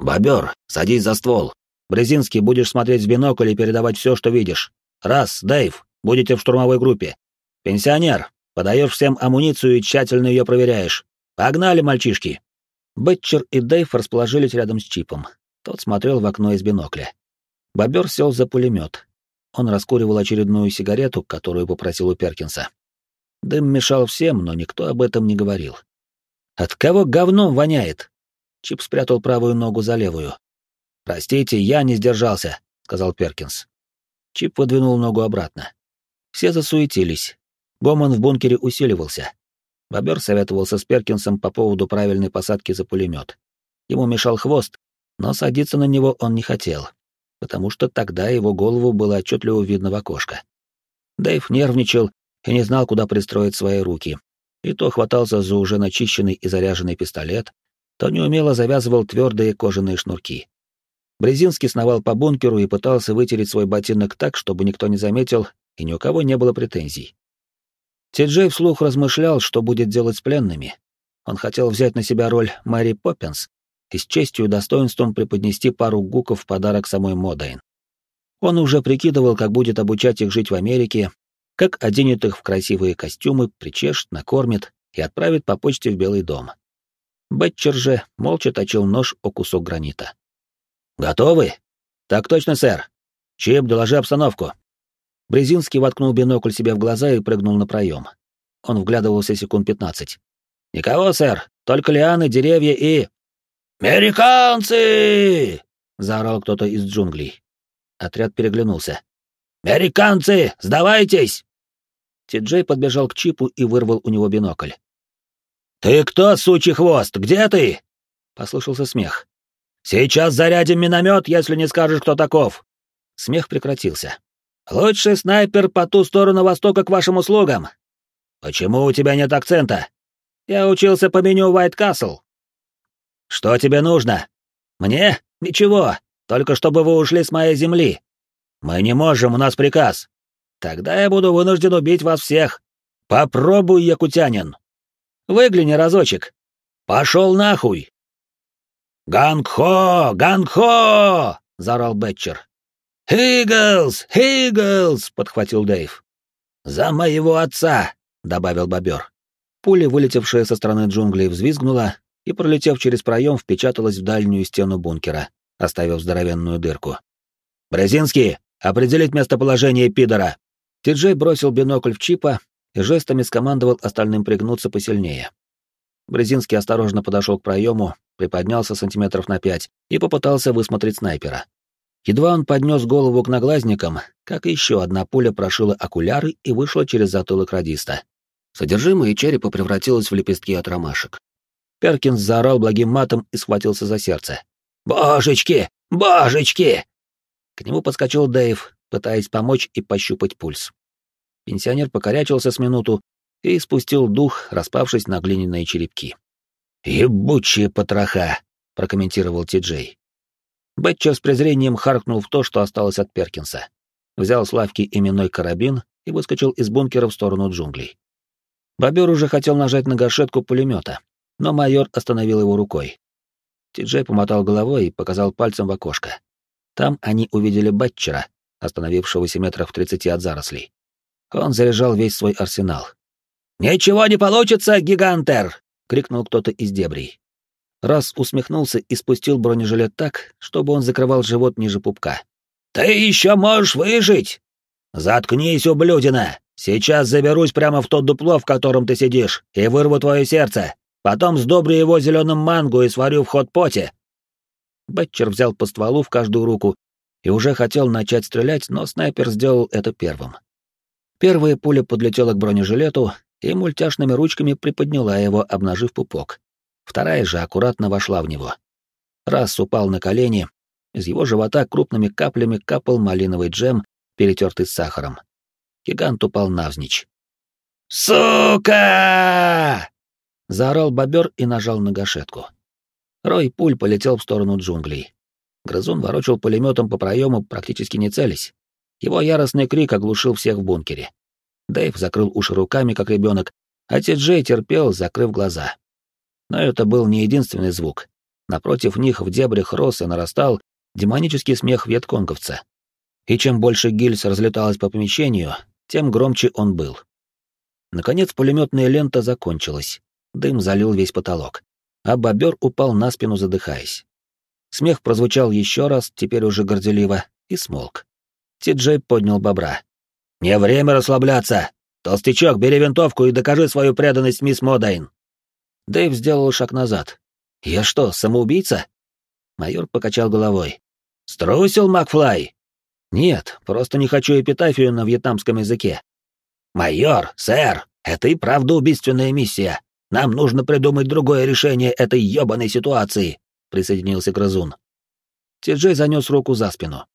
«Бобер, садись за ствол. Брезинский, будешь смотреть в бинокль и передавать все, что видишь. Раз, Дэйв, будете в штурмовой группе. Пенсионер, подаешь всем амуницию и тщательно ее проверяешь. Погнали, мальчишки!» Бэтчер и Дэйв расположились рядом с Чипом. Тот смотрел в окно из бинокля. Бобер сел за пулемет. Он раскуривал очередную сигарету, которую попросил у Перкинса. Дым мешал всем, но никто об этом не говорил. «От кого говном воняет?» Чип спрятал правую ногу за левую. «Простите, я не сдержался», — сказал Перкинс. Чип выдвинул ногу обратно. Все засуетились. Гомон в бункере усиливался. Бобер советовался с Перкинсом по поводу правильной посадки за пулемет. Ему мешал хвост, но садиться на него он не хотел, потому что тогда его голову было отчетливо видно в окошко. Дэйв нервничал и не знал, куда пристроить свои руки. И то хватался за уже начищенный и заряженный пистолет, то неумело завязывал твердые кожаные шнурки. Брезинский сновал по бункеру и пытался вытереть свой ботинок так, чтобы никто не заметил и ни у кого не было претензий. Ти-Джей вслух размышлял, что будет делать с пленными. Он хотел взять на себя роль Мэри Поппинс и с честью и достоинством преподнести пару гуков в подарок самой Модайн. Он уже прикидывал, как будет обучать их жить в Америке, как оденет их в красивые костюмы, причешет, накормит и отправит по почте в Белый дом. Бэтчер же молча точил нож о кусок гранита. «Готовы?» «Так точно, сэр. Чип, доложи обстановку». Брезинский воткнул бинокль себе в глаза и прыгнул на проем. Он вглядывался секунд пятнадцать. «Никого, сэр, только лианы, деревья и...» «Американцы!» — заорал кто-то из джунглей. Отряд переглянулся. «Американцы, сдавайтесь!» Ти-Джей подбежал к Чипу и вырвал у него бинокль. «Ты кто, сучий хвост? Где ты?» — послышался смех. «Сейчас зарядим миномет, если не скажешь, кто таков!» Смех прекратился. Лучший снайпер по ту сторону востока к вашим услугам. Почему у тебя нет акцента? Я учился по меню White Castle. Что тебе нужно? Мне? Ничего, только чтобы вы ушли с моей земли. Мы не можем, у нас приказ. Тогда я буду вынужден убить вас всех. Попробуй, якутянин. Выгляни разочек. Пошел нахуй. «Ганг-хо! Ганг-хо!» — заорал Бетчер. «Хигглс! Хигглс!» — подхватил Дэйв. «За моего отца!» — добавил бобер. Пуля, вылетевшая со стороны джунглей, взвизгнула и, пролетев через проем, впечаталась в дальнюю стену бункера, оставив здоровенную дырку. «Брезинский, определить местоположение пидора!» Тиджей бросил бинокль в чипа и жестами скомандовал остальным пригнуться посильнее. Брезинский осторожно подошел к проему, приподнялся сантиметров на пять и попытался высмотреть снайпера. Едва он поднес голову к наглазникам, как еще одна пуля прошила окуляры и вышла через затылок радиста. Содержимое черепа превратилось в лепестки от ромашек. Перкинс заорал благим матом и схватился за сердце. «Божечки! Божечки!» К нему подскочил Дэйв, пытаясь помочь и пощупать пульс. Пенсионер покорячился с минуту и спустил дух, распавшись на глиняные черепки. «Ебучие потроха!» — прокомментировал Ти-Джей. Бэтчер с презрением харкнул в то, что осталось от Перкинса. Взял с лавки именной карабин и выскочил из бункера в сторону джунглей. Бобер уже хотел нажать на гашетку пулемета, но майор остановил его рукой. Ти-Джей помотал головой и показал пальцем в окошко. Там они увидели Бэтчера, остановившегося метрах в тридцати от зарослей. Он заряжал весь свой арсенал. «Ничего не получится, гигантер!» — крикнул кто-то из дебрей. Раз усмехнулся и спустил бронежилет так, чтобы он закрывал живот ниже пупка. «Ты еще можешь выжить!» «Заткнись, ублюдина! Сейчас заберусь прямо в то дупло, в котором ты сидишь, и вырву твое сердце. Потом сдобрю его зеленым манго и сварю в хот-поте!» Бэтчер взял по стволу в каждую руку и уже хотел начать стрелять, но снайпер сделал это первым. Первая пуля подлетела к бронежилету и мультяшными ручками приподняла его, обнажив пупок. Вторая же аккуратно вошла в него. Раз упал на колени, из его живота крупными каплями капал малиновый джем, перетертый с сахаром. Гигант упал навзничь. «Сука!» — заорал бобер и нажал на гашетку. Рой пуль полетел в сторону джунглей. Грызун ворочал пулеметом по проему, практически не целясь. Его яростный крик оглушил всех в бункере. Дэйв закрыл уши руками, как ребенок, а Ти-Джей терпел, закрыв глаза. Но это был не единственный звук. Напротив них в дебрях рос и нарастал демонический смех ветконговца. И чем больше гильз разлеталось по помещению, тем громче он был. Наконец пулеметная лента закончилась. Дым залил весь потолок. а бобер упал на спину, задыхаясь. Смех прозвучал еще раз, теперь уже горделиво, и смолк. Ти-Джей поднял бобра. «Не время расслабляться! Толстячок, бери винтовку и докажи свою преданность мисс Модайн!» Дэйв сделал шаг назад. «Я что, самоубийца?» Майор покачал головой. «Струсил, Макфлай?» «Нет, просто не хочу эпитафию на вьетнамском языке». «Майор, сэр, это и правда убийственная миссия. Нам нужно придумать другое решение этой ёбаной ситуации», — присоединился Грызун. Тиджей занес руку за спину.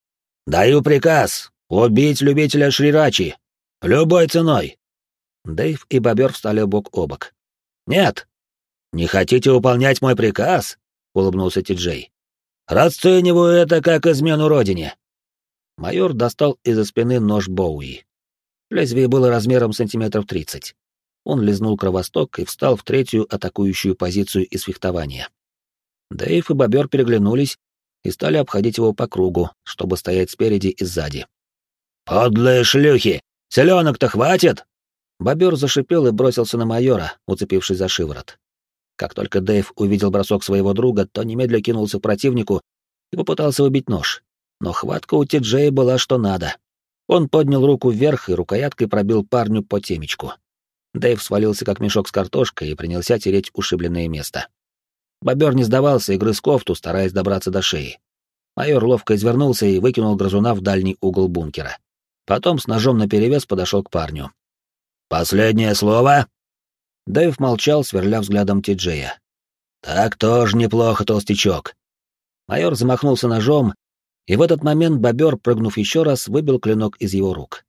«Даю приказ убить любителя Шрирачи. Любой ценой!» Дэйв и Бобер встали бок о бок. «Нет! Не хотите выполнять мой приказ?» — улыбнулся Тиджей. «Расцениваю это как измену родине». Майор достал из-за спины нож Боуи. Лезвие было размером сантиметров тридцать. Он лизнул кровосток и встал в третью атакующую позицию из фехтования. Дэйв и Бобер переглянулись и стали обходить его по кругу, чтобы стоять спереди и сзади. «Подлые шлюхи! Селенок-то хватит!» Бобер зашипел и бросился на майора, уцепившись за шиворот. Как только Дэйв увидел бросок своего друга, то немедля кинулся к противнику и попытался убить нож. Но хватка у Ти-Джея была что надо. Он поднял руку вверх и рукояткой пробил парню по темечку. Дэйв свалился как мешок с картошкой и принялся тереть ушибленное место. Бобер не сдавался и грыз кофту, стараясь добраться до шеи. Майор ловко извернулся и выкинул грызуна в дальний угол бункера. Потом с ножом наперевес подошел к парню. «Последнее слово?» Дэйв молчал, сверля взглядом Ти-Джея. «Так тоже неплохо, толстячок». Майор замахнулся ножом, и в этот момент бобер, прыгнув еще раз, выбил клинок из его рук.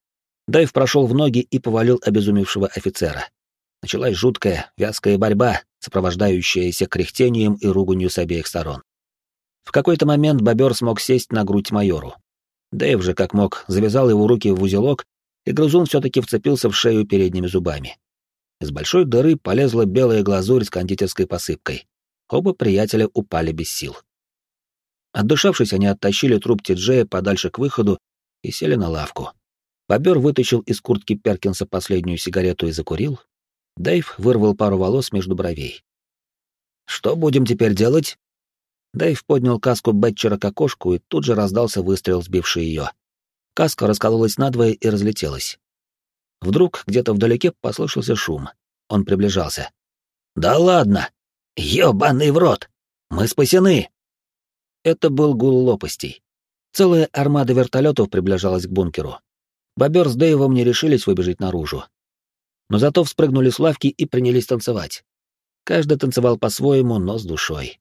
Дэйв прошел в ноги и повалил обезумевшего офицера. Началась жуткая, вязкая борьба, сопровождающаяся кряхтением и руганью с обеих сторон. В какой-то момент бобер смог сесть на грудь майору. Дэйв же, как мог, завязал его руки в узелок, и грызун все-таки вцепился в шею передними зубами. Из большой дыры полезла белая глазурь с кондитерской посыпкой. Оба приятеля упали без сил. Отдышавшись, они оттащили труп Тиджея подальше к выходу и сели на лавку. Бобер вытащил из куртки Перкинса последнюю сигарету и закурил. Дэйв вырвал пару волос между бровей. «Что будем теперь делать?» Дэйв поднял каску Бетчера к окошку, и тут же раздался выстрел, сбивший ее. Каска раскололась надвое и разлетелась. Вдруг где-то вдалеке послышался шум. Он приближался. «Да ладно! Ёбаный в рот! Мы спасены!» Это был гул лопастей. Целая армада вертолетов приближалась к бункеру. Бобер с Дэйвом не решились выбежать наружу. Но зато вспрыгнули с лавки и принялись танцевать. Каждый танцевал по-своему, но с душой.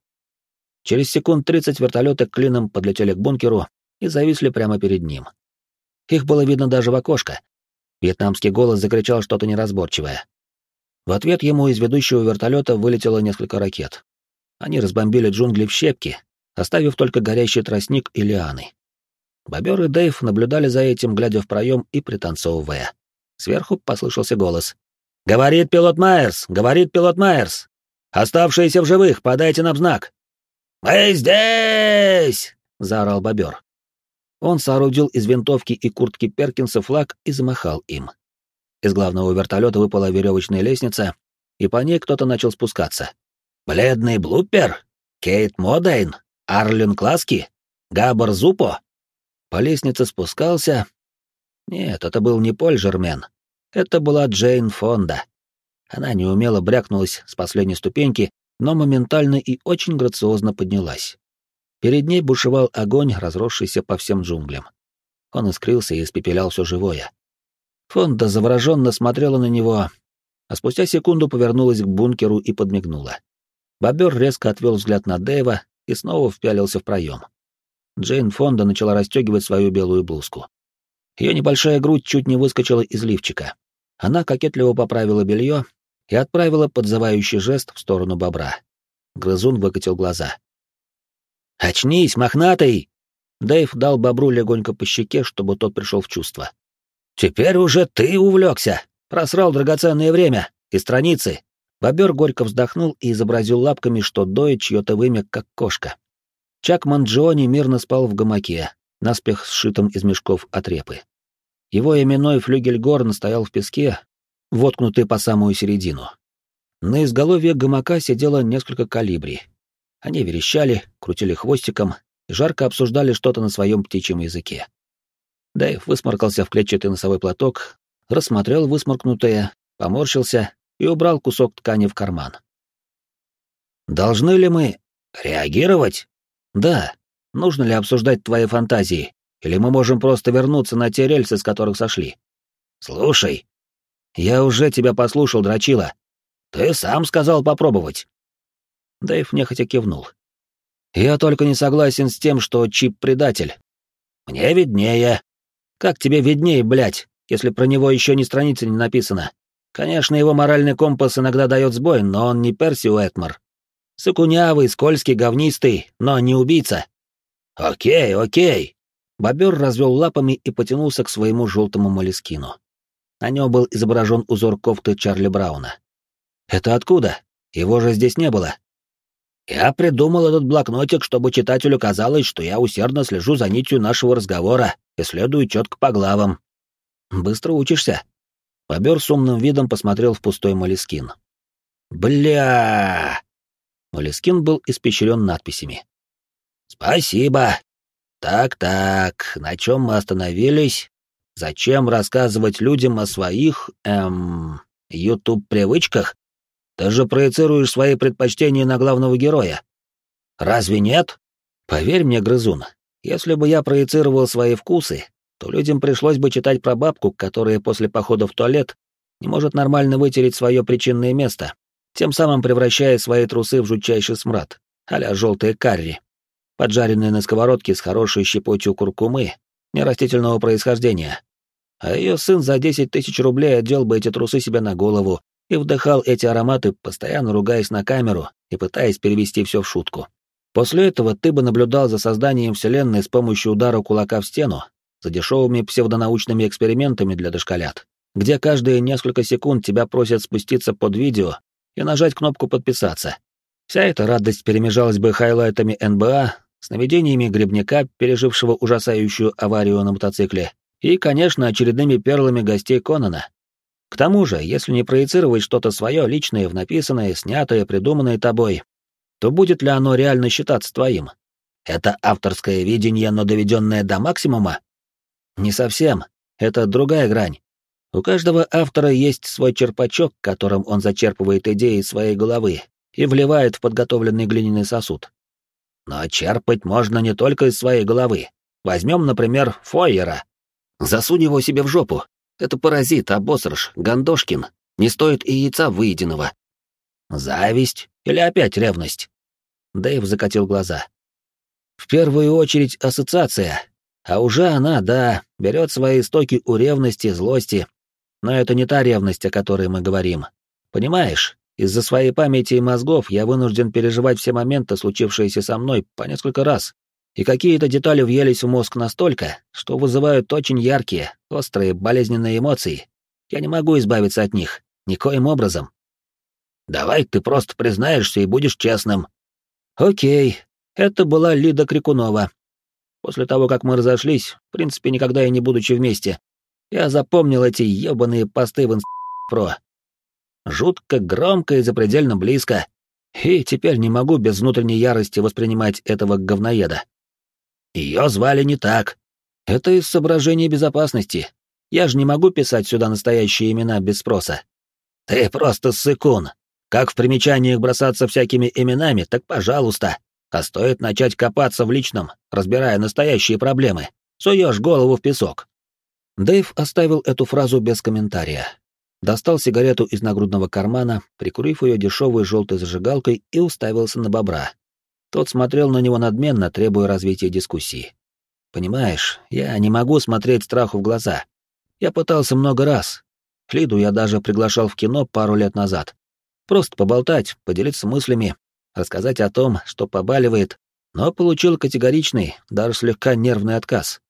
Через секунд тридцать вертолеты клином подлетели к бункеру и зависли прямо перед ним. Их было видно даже в окошко. Вьетнамский голос закричал что-то неразборчивое. В ответ ему из ведущего вертолета вылетело несколько ракет. Они разбомбили джунгли в щепки, оставив только горящий тростник и лианы. Бобер и Дэйв наблюдали за этим, глядя в проем и пританцовывая. Сверху послышался голос. «Говорит пилот Майерс! Говорит пилот Майерс! Оставшиеся в живых, подайте нам знак!» «Мы здесь!» — заорал бобер. Он соорудил из винтовки и куртки Перкинса флаг и замахал им. Из главного вертолета выпала веревочная лестница, и по ней кто-то начал спускаться. «Бледный Блупер? Кейт Модейн? Арлен Класки? Габар Зупо?» По лестнице спускался... Нет, это был не Поль Жермен. Это была Джейн Фонда. Она неумело брякнулась с последней ступеньки, но моментально и очень грациозно поднялась. Перед ней бушевал огонь, разросшийся по всем джунглям. Он искрился и испепелял все живое. Фонда завороженно смотрела на него, а спустя секунду повернулась к бункеру и подмигнула. Бобер резко отвел взгляд на Дэйва и снова впялился в проем. Джейн Фонда начала расстегивать свою белую блузку. Ее небольшая грудь чуть не выскочила из лифчика. Она кокетливо поправила белье и отправила подзывающий жест в сторону бобра. Грызун выкатил глаза. «Очнись, мохнатый!» Дэйв дал бобру легонько по щеке, чтобы тот пришел в чувство. «Теперь уже ты увлекся! Просрал драгоценное время и страницы!» Бобер горько вздохнул и изобразил лапками, что доит чье-то вымя, как кошка. Чак Манджиони мирно спал в гамаке, наспех сшитом из мешков от репы. Его именной флюгельгорн стоял в песке, воткнутый по самую середину. На изголовье гамака сидело несколько калибри. Они верещали, крутили хвостиком и жарко обсуждали что-то на своем птичьем языке. Дэйв высморкался в клетчатый носовой платок, рассмотрел высморкнутое, поморщился и убрал кусок ткани в карман. «Должны ли мы реагировать?» «Да. Нужно ли обсуждать твои фантазии? Или мы можем просто вернуться на те рельсы, с которых сошли?» «Слушай, я уже тебя послушал, дрочила. Ты сам сказал попробовать». Дэйв нехотя кивнул. «Я только не согласен с тем, что Чип предатель. Мне виднее. Как тебе виднее, блядь, если про него еще ни страницы не написано? Конечно, его моральный компас иногда дает сбой, но он не Перси Уэтмор. Сыкунявый, скользкий, говнистый, но не убийца. Окей, окей. Бобер развел лапами и потянулся к своему желтому молескину. На нем был изображен узор кофты Чарли Брауна. «Это откуда? Его же здесь не было». «Я придумал этот блокнотик, чтобы читателю казалось, что я усердно слежу за нитью нашего разговора и следую четко по главам». «Быстро учишься». Бобер с умным видом посмотрел в пустой молескин. «Бля!» Молескин был испещрен надписями. «Спасибо. Так-так, на чем мы остановились? Зачем рассказывать людям о своих, эм, ютуб-привычках? Ты же проецируешь свои предпочтения на главного героя. Разве нет? Поверь мне, грызун, если бы я проецировал свои вкусы, то людям пришлось бы читать про бабку, которая после похода в туалет не может нормально вытереть свое причинное место, тем самым превращая свои трусы в жутчайший смрад, а-ля желтые карри, поджаренные на сковородке с хорошей щепотью куркумы, нерастительного происхождения. А ее сын за 10 тысяч рублей одел бы эти трусы себе на голову и вдыхал эти ароматы, постоянно ругаясь на камеру и пытаясь перевести все в шутку. После этого ты бы наблюдал за созданием Вселенной с помощью удара кулака в стену, за дешевыми псевдонаучными экспериментами для дошколят, где каждые несколько секунд тебя просят спуститься под видео и нажать кнопку «Подписаться». Вся эта радость перемежалась бы хайлайтами НБА, сновидениями грибника, пережившего ужасающую аварию на мотоцикле, и, конечно, очередными перлами гостей Конана. К тому же, если не проецировать что-то свое личное в написанное, снятое, придуманное тобой, то будет ли оно реально считаться твоим? Это авторское видение, но доведенное до максимума? Не совсем. Это другая грань. У каждого автора есть свой черпачок, которым он зачерпывает идеи из своей головы и вливает в подготовленный глиняный сосуд. Но черпать можно не только из своей головы. Возьмем, например, Фойера. Засунь его себе в жопу. Это паразит, обосрыш, Гандошкин. Не стоит и яйца выеденного. Зависть или опять ревность? Дэйв закатил глаза. В первую очередь ассоциация. А уже она, да, берет свои истоки у ревности, злости. Но это не та ревность, о которой мы говорим. Понимаешь? Из-за своей памяти и мозгов я вынужден переживать все моменты, случившиеся со мной, по несколько раз. И какие-то детали въелись в мозг настолько, что вызывают очень яркие, острые, болезненные эмоции. Я не могу избавиться от них. Никоим образом. Давай ты просто признаешься и будешь честным. Окей. Это была Лида Крикунова. После того, как мы разошлись, в принципе, никогда и не будучи вместе, я запомнил эти ёбаные посты в Инстаграм жутко громко и запредельно близко, и теперь не могу без внутренней ярости воспринимать этого говноеда. Ее звали не так. Это из соображений безопасности. Я же не могу писать сюда настоящие имена без спроса. Ты просто сыкун. Как в примечаниях бросаться всякими именами, так пожалуйста. А стоит начать копаться в личном, разбирая настоящие проблемы. Суешь голову в песок. Дэйв оставил эту фразу без комментария достал сигарету из нагрудного кармана, прикурив ее дешевой желтой зажигалкой и уставился на бобра. Тот смотрел на него надменно, требуя развития дискуссии. «Понимаешь, я не могу смотреть страху в глаза. Я пытался много раз. Лиду я даже приглашал в кино пару лет назад. Просто поболтать, поделиться мыслями, рассказать о том, что побаливает, но получил категоричный, даже слегка нервный отказ.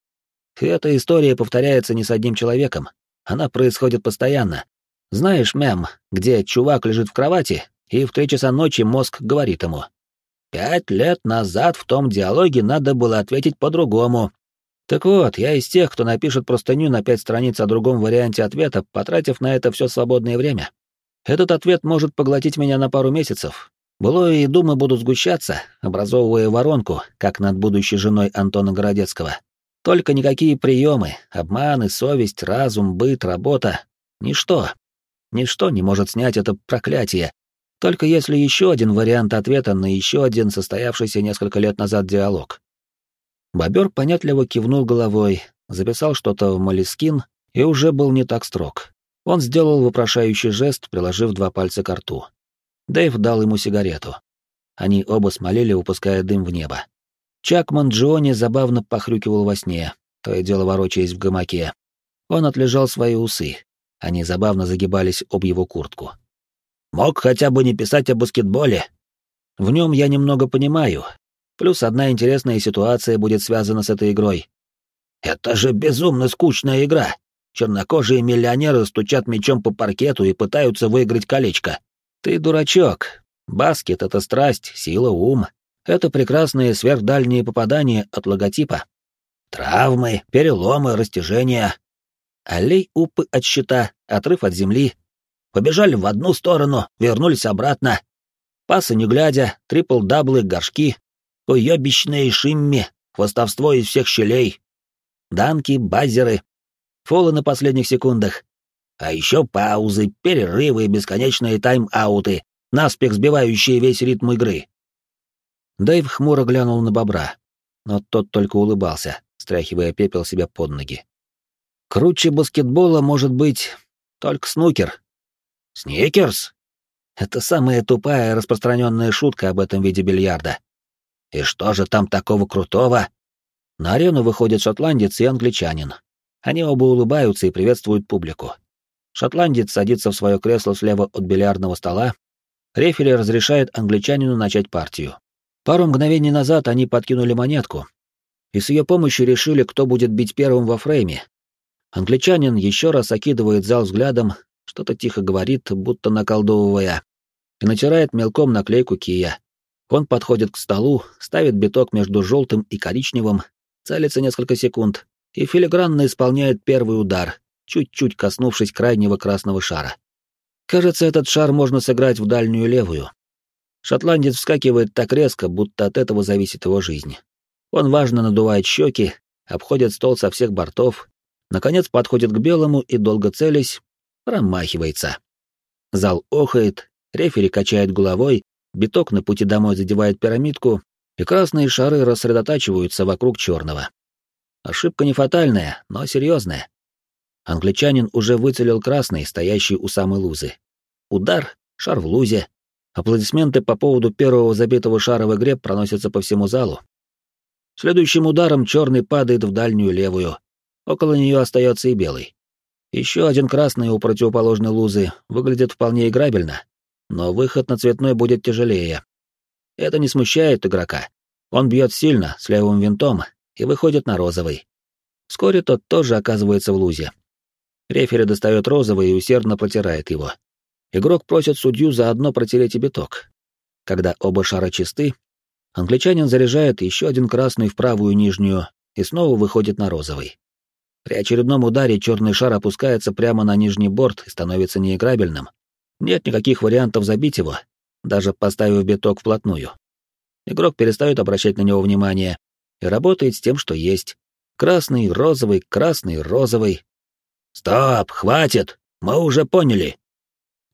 И эта история повторяется не с одним человеком. Она происходит постоянно, знаешь мем, где чувак лежит в кровати, и в три часа ночи мозг говорит ему. Пять лет назад в том диалоге надо было ответить по-другому. Так вот, я из тех, кто напишет простыню на пять страниц о другом варианте ответа, потратив на это все свободное время. Этот ответ может поглотить меня на пару месяцев. Былое и думы будут сгущаться, образовывая воронку, как над будущей женой Антона Городецкого. Только никакие приемы, обманы, совесть, разум, быт, работа — ничто. Ничто не может снять это проклятие. Только если еще один вариант ответа на еще один состоявшийся несколько лет назад диалог. Бобер понятливо кивнул головой, записал что-то в молескин и уже был не так строг. Он сделал вопрошающий жест, приложив два пальца к рту. Дэйв дал ему сигарету. Они оба смолили, выпуская дым в небо. Чакман Джони забавно похрюкивал во сне, то и дело ворочаясь в гамаке. Он отлежал свои усы. Они забавно загибались об его куртку. «Мог хотя бы не писать о баскетболе?» «В нем я немного понимаю. Плюс одна интересная ситуация будет связана с этой игрой». «Это же безумно скучная игра. Чернокожие миллионеры стучат мечом по паркету и пытаются выиграть колечко. Ты дурачок. Баскет — это страсть, сила, ум. Это прекрасные сверхдальние попадания от логотипа. Травмы, переломы, растяжения. Аллей упы от щита, отрыв от земли. Побежали в одну сторону, вернулись обратно. Пасы не глядя, трипл-даблы, горшки. Уебищные шимми, хвостовство из всех щелей. Данки, базеры. Фолы на последних секундах. А еще паузы, перерывы, бесконечные тайм-ауты, наспех сбивающие весь ритм игры. Дэйв хмуро глянул на бобра, но тот только улыбался, стряхивая пепел себя под ноги. Круче баскетбола может быть только снукер. Сникерс? Это самая тупая распространенная шутка об этом виде бильярда. И что же там такого крутого? На арену выходят шотландец и англичанин. Они оба улыбаются и приветствуют публику. Шотландец садится в свое кресло слева от бильярдного стола. Рефери разрешает англичанину начать партию. Пару мгновений назад они подкинули монетку, и с ее помощью решили, кто будет бить первым во фрейме. Англичанин еще раз окидывает зал взглядом, что-то тихо говорит, будто наколдовывая, и натирает мелком наклейку Кия. Он подходит к столу, ставит биток между желтым и коричневым, целится несколько секунд и филигранно исполняет первый удар, чуть-чуть коснувшись крайнего красного шара. Кажется, этот шар можно сыграть в дальнюю левую. Шотландец вскакивает так резко, будто от этого зависит его жизнь. Он важно надувает щеки, обходит стол со всех бортов, наконец подходит к белому и, долго целясь, промахивается. Зал охает, рефери качает головой, биток на пути домой задевает пирамидку, и красные шары рассредотачиваются вокруг черного. Ошибка не фатальная, но серьезная. Англичанин уже выцелил красный, стоящий у самой лузы. Удар, шар в лузе. Аплодисменты по поводу первого забитого шара в игре проносятся по всему залу. Следующим ударом черный падает в дальнюю левую. Около нее остается и белый. Еще один красный у противоположной лузы выглядит вполне играбельно, но выход на цветной будет тяжелее. Это не смущает игрока. Он бьет сильно, с левым винтом, и выходит на розовый. Вскоре тот тоже оказывается в лузе. Рефери достает розовый и усердно протирает его. Игрок просит судью заодно протереть и биток. Когда оба шара чисты, англичанин заряжает еще один красный в правую нижнюю и снова выходит на розовый. При очередном ударе черный шар опускается прямо на нижний борт и становится неиграбельным. Нет никаких вариантов забить его, даже поставив биток вплотную. Игрок перестает обращать на него внимание и работает с тем, что есть. Красный, розовый, красный, розовый, «Стоп, хватит! Мы уже поняли!»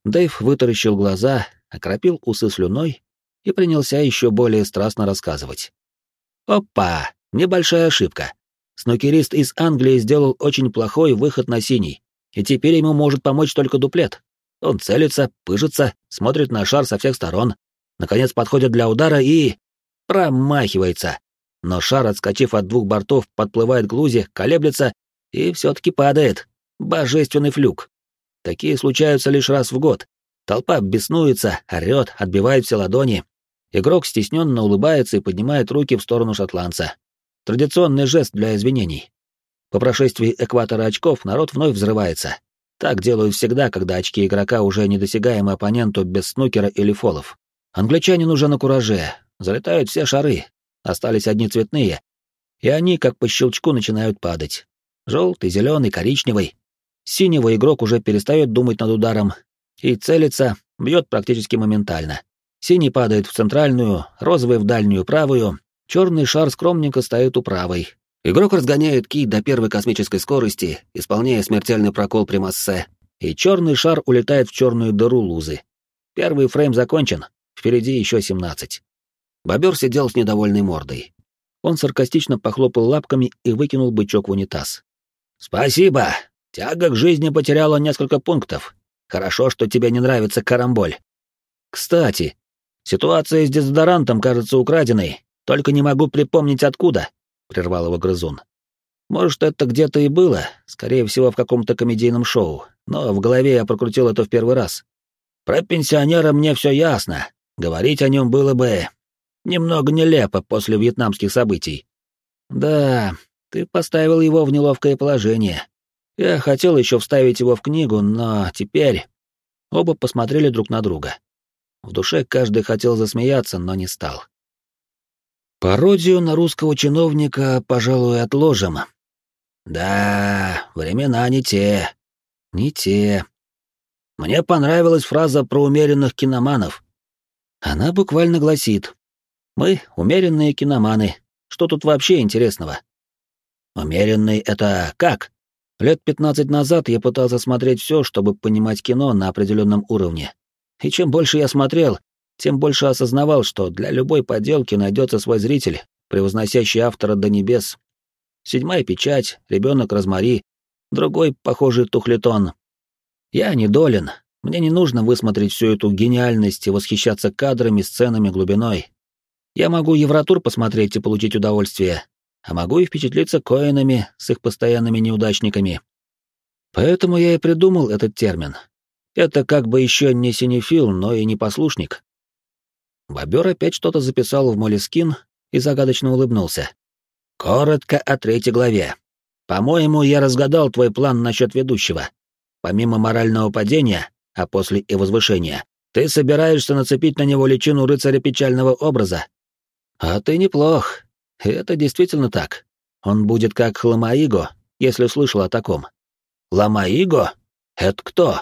Дэйв вытаращил глаза, окропил усы слюной и принялся еще более страстно рассказывать. «Опа! Небольшая ошибка. Снукерист из Англии сделал очень плохой выход на синий, и теперь ему может помочь только дуплет. Он целится, пыжится, смотрит на шар со всех сторон, наконец подходит для удара и... промахивается. Но шар, отскочив от двух бортов, подплывает к лузе, колеблется и все-таки падает. Божественный флюк. Такие случаются лишь раз в год. Толпа беснуется, орёт, отбивает все ладони. Игрок стесненно улыбается и поднимает руки в сторону шотландца. Традиционный жест для извинений. По прошествии экватора очков народ вновь взрывается. Так делают всегда, когда очки игрока уже недосягаемы оппоненту без снукера или фолов. Англичанин уже на кураже, залетают все шары, остались одни цветные, и они, как по щелчку, начинают падать. Желтый, зеленый, коричневый. Синего игрок уже перестает думать над ударом И целится, бьет практически моментально. Синий падает в центральную, розовый в дальнюю правую, черный шар скромненько стоит у правой. Игрок разгоняет ки до первой космической скорости, исполняя смертельный прокол при массе, и черный шар улетает в черную дыру лузы. Первый фрейм закончен, впереди еще 17. Бобер сидел с недовольной мордой. Он саркастично похлопал лапками и выкинул бычок в унитаз. «Спасибо! Тяга к жизни потеряла несколько пунктов. Хорошо, что тебе не нравится карамболь. Кстати, ситуация с дезодорантом кажется украденной, только не могу припомнить откуда», — прервал его грызун. «Может, это где-то и было, скорее всего, в каком-то комедийном шоу, но в голове я прокрутил это в первый раз. Про пенсионера мне все ясно. Говорить о нем было бы немного нелепо после вьетнамских событий. Да, ты поставил его в неловкое положение. Я хотел еще вставить его в книгу, но теперь... Оба посмотрели друг на друга. В душе каждый хотел засмеяться, но не стал. Пародию на русского чиновника, пожалуй, отложим. Да, времена не те. Не те. Мне понравилась фраза про умеренных киноманов. Она буквально гласит «Мы — умеренные киноманы. Что тут вообще интересного?» «Умеренный — это как?» Лет пятнадцать назад я пытался смотреть все, чтобы понимать кино на определенном уровне. И чем больше я смотрел, тем больше осознавал, что для любой поделки найдется свой зритель, превозносящий автора до небес. Седьмая печать, ребенок Розмари, другой, похожий тухлетон, я недолен, мне не нужно высмотреть всю эту гениальность и восхищаться кадрами, сценами, глубиной. Я могу Евротур посмотреть и получить удовольствие, а могу и впечатлиться Коинами с их постоянными неудачниками. Поэтому я и придумал этот термин. Это как бы еще не синефил, но и не послушник. Бобер опять что-то записал в Молескин и загадочно улыбнулся. «Коротко о третьей главе. По-моему, я разгадал твой план насчет ведущего. Помимо морального падения, а после и возвышения, ты собираешься нацепить на него личину рыцаря печального образа. А ты неплох. Это действительно так. Он будет как Ламаиго, если слышал о таком. Ламаиго? Это кто?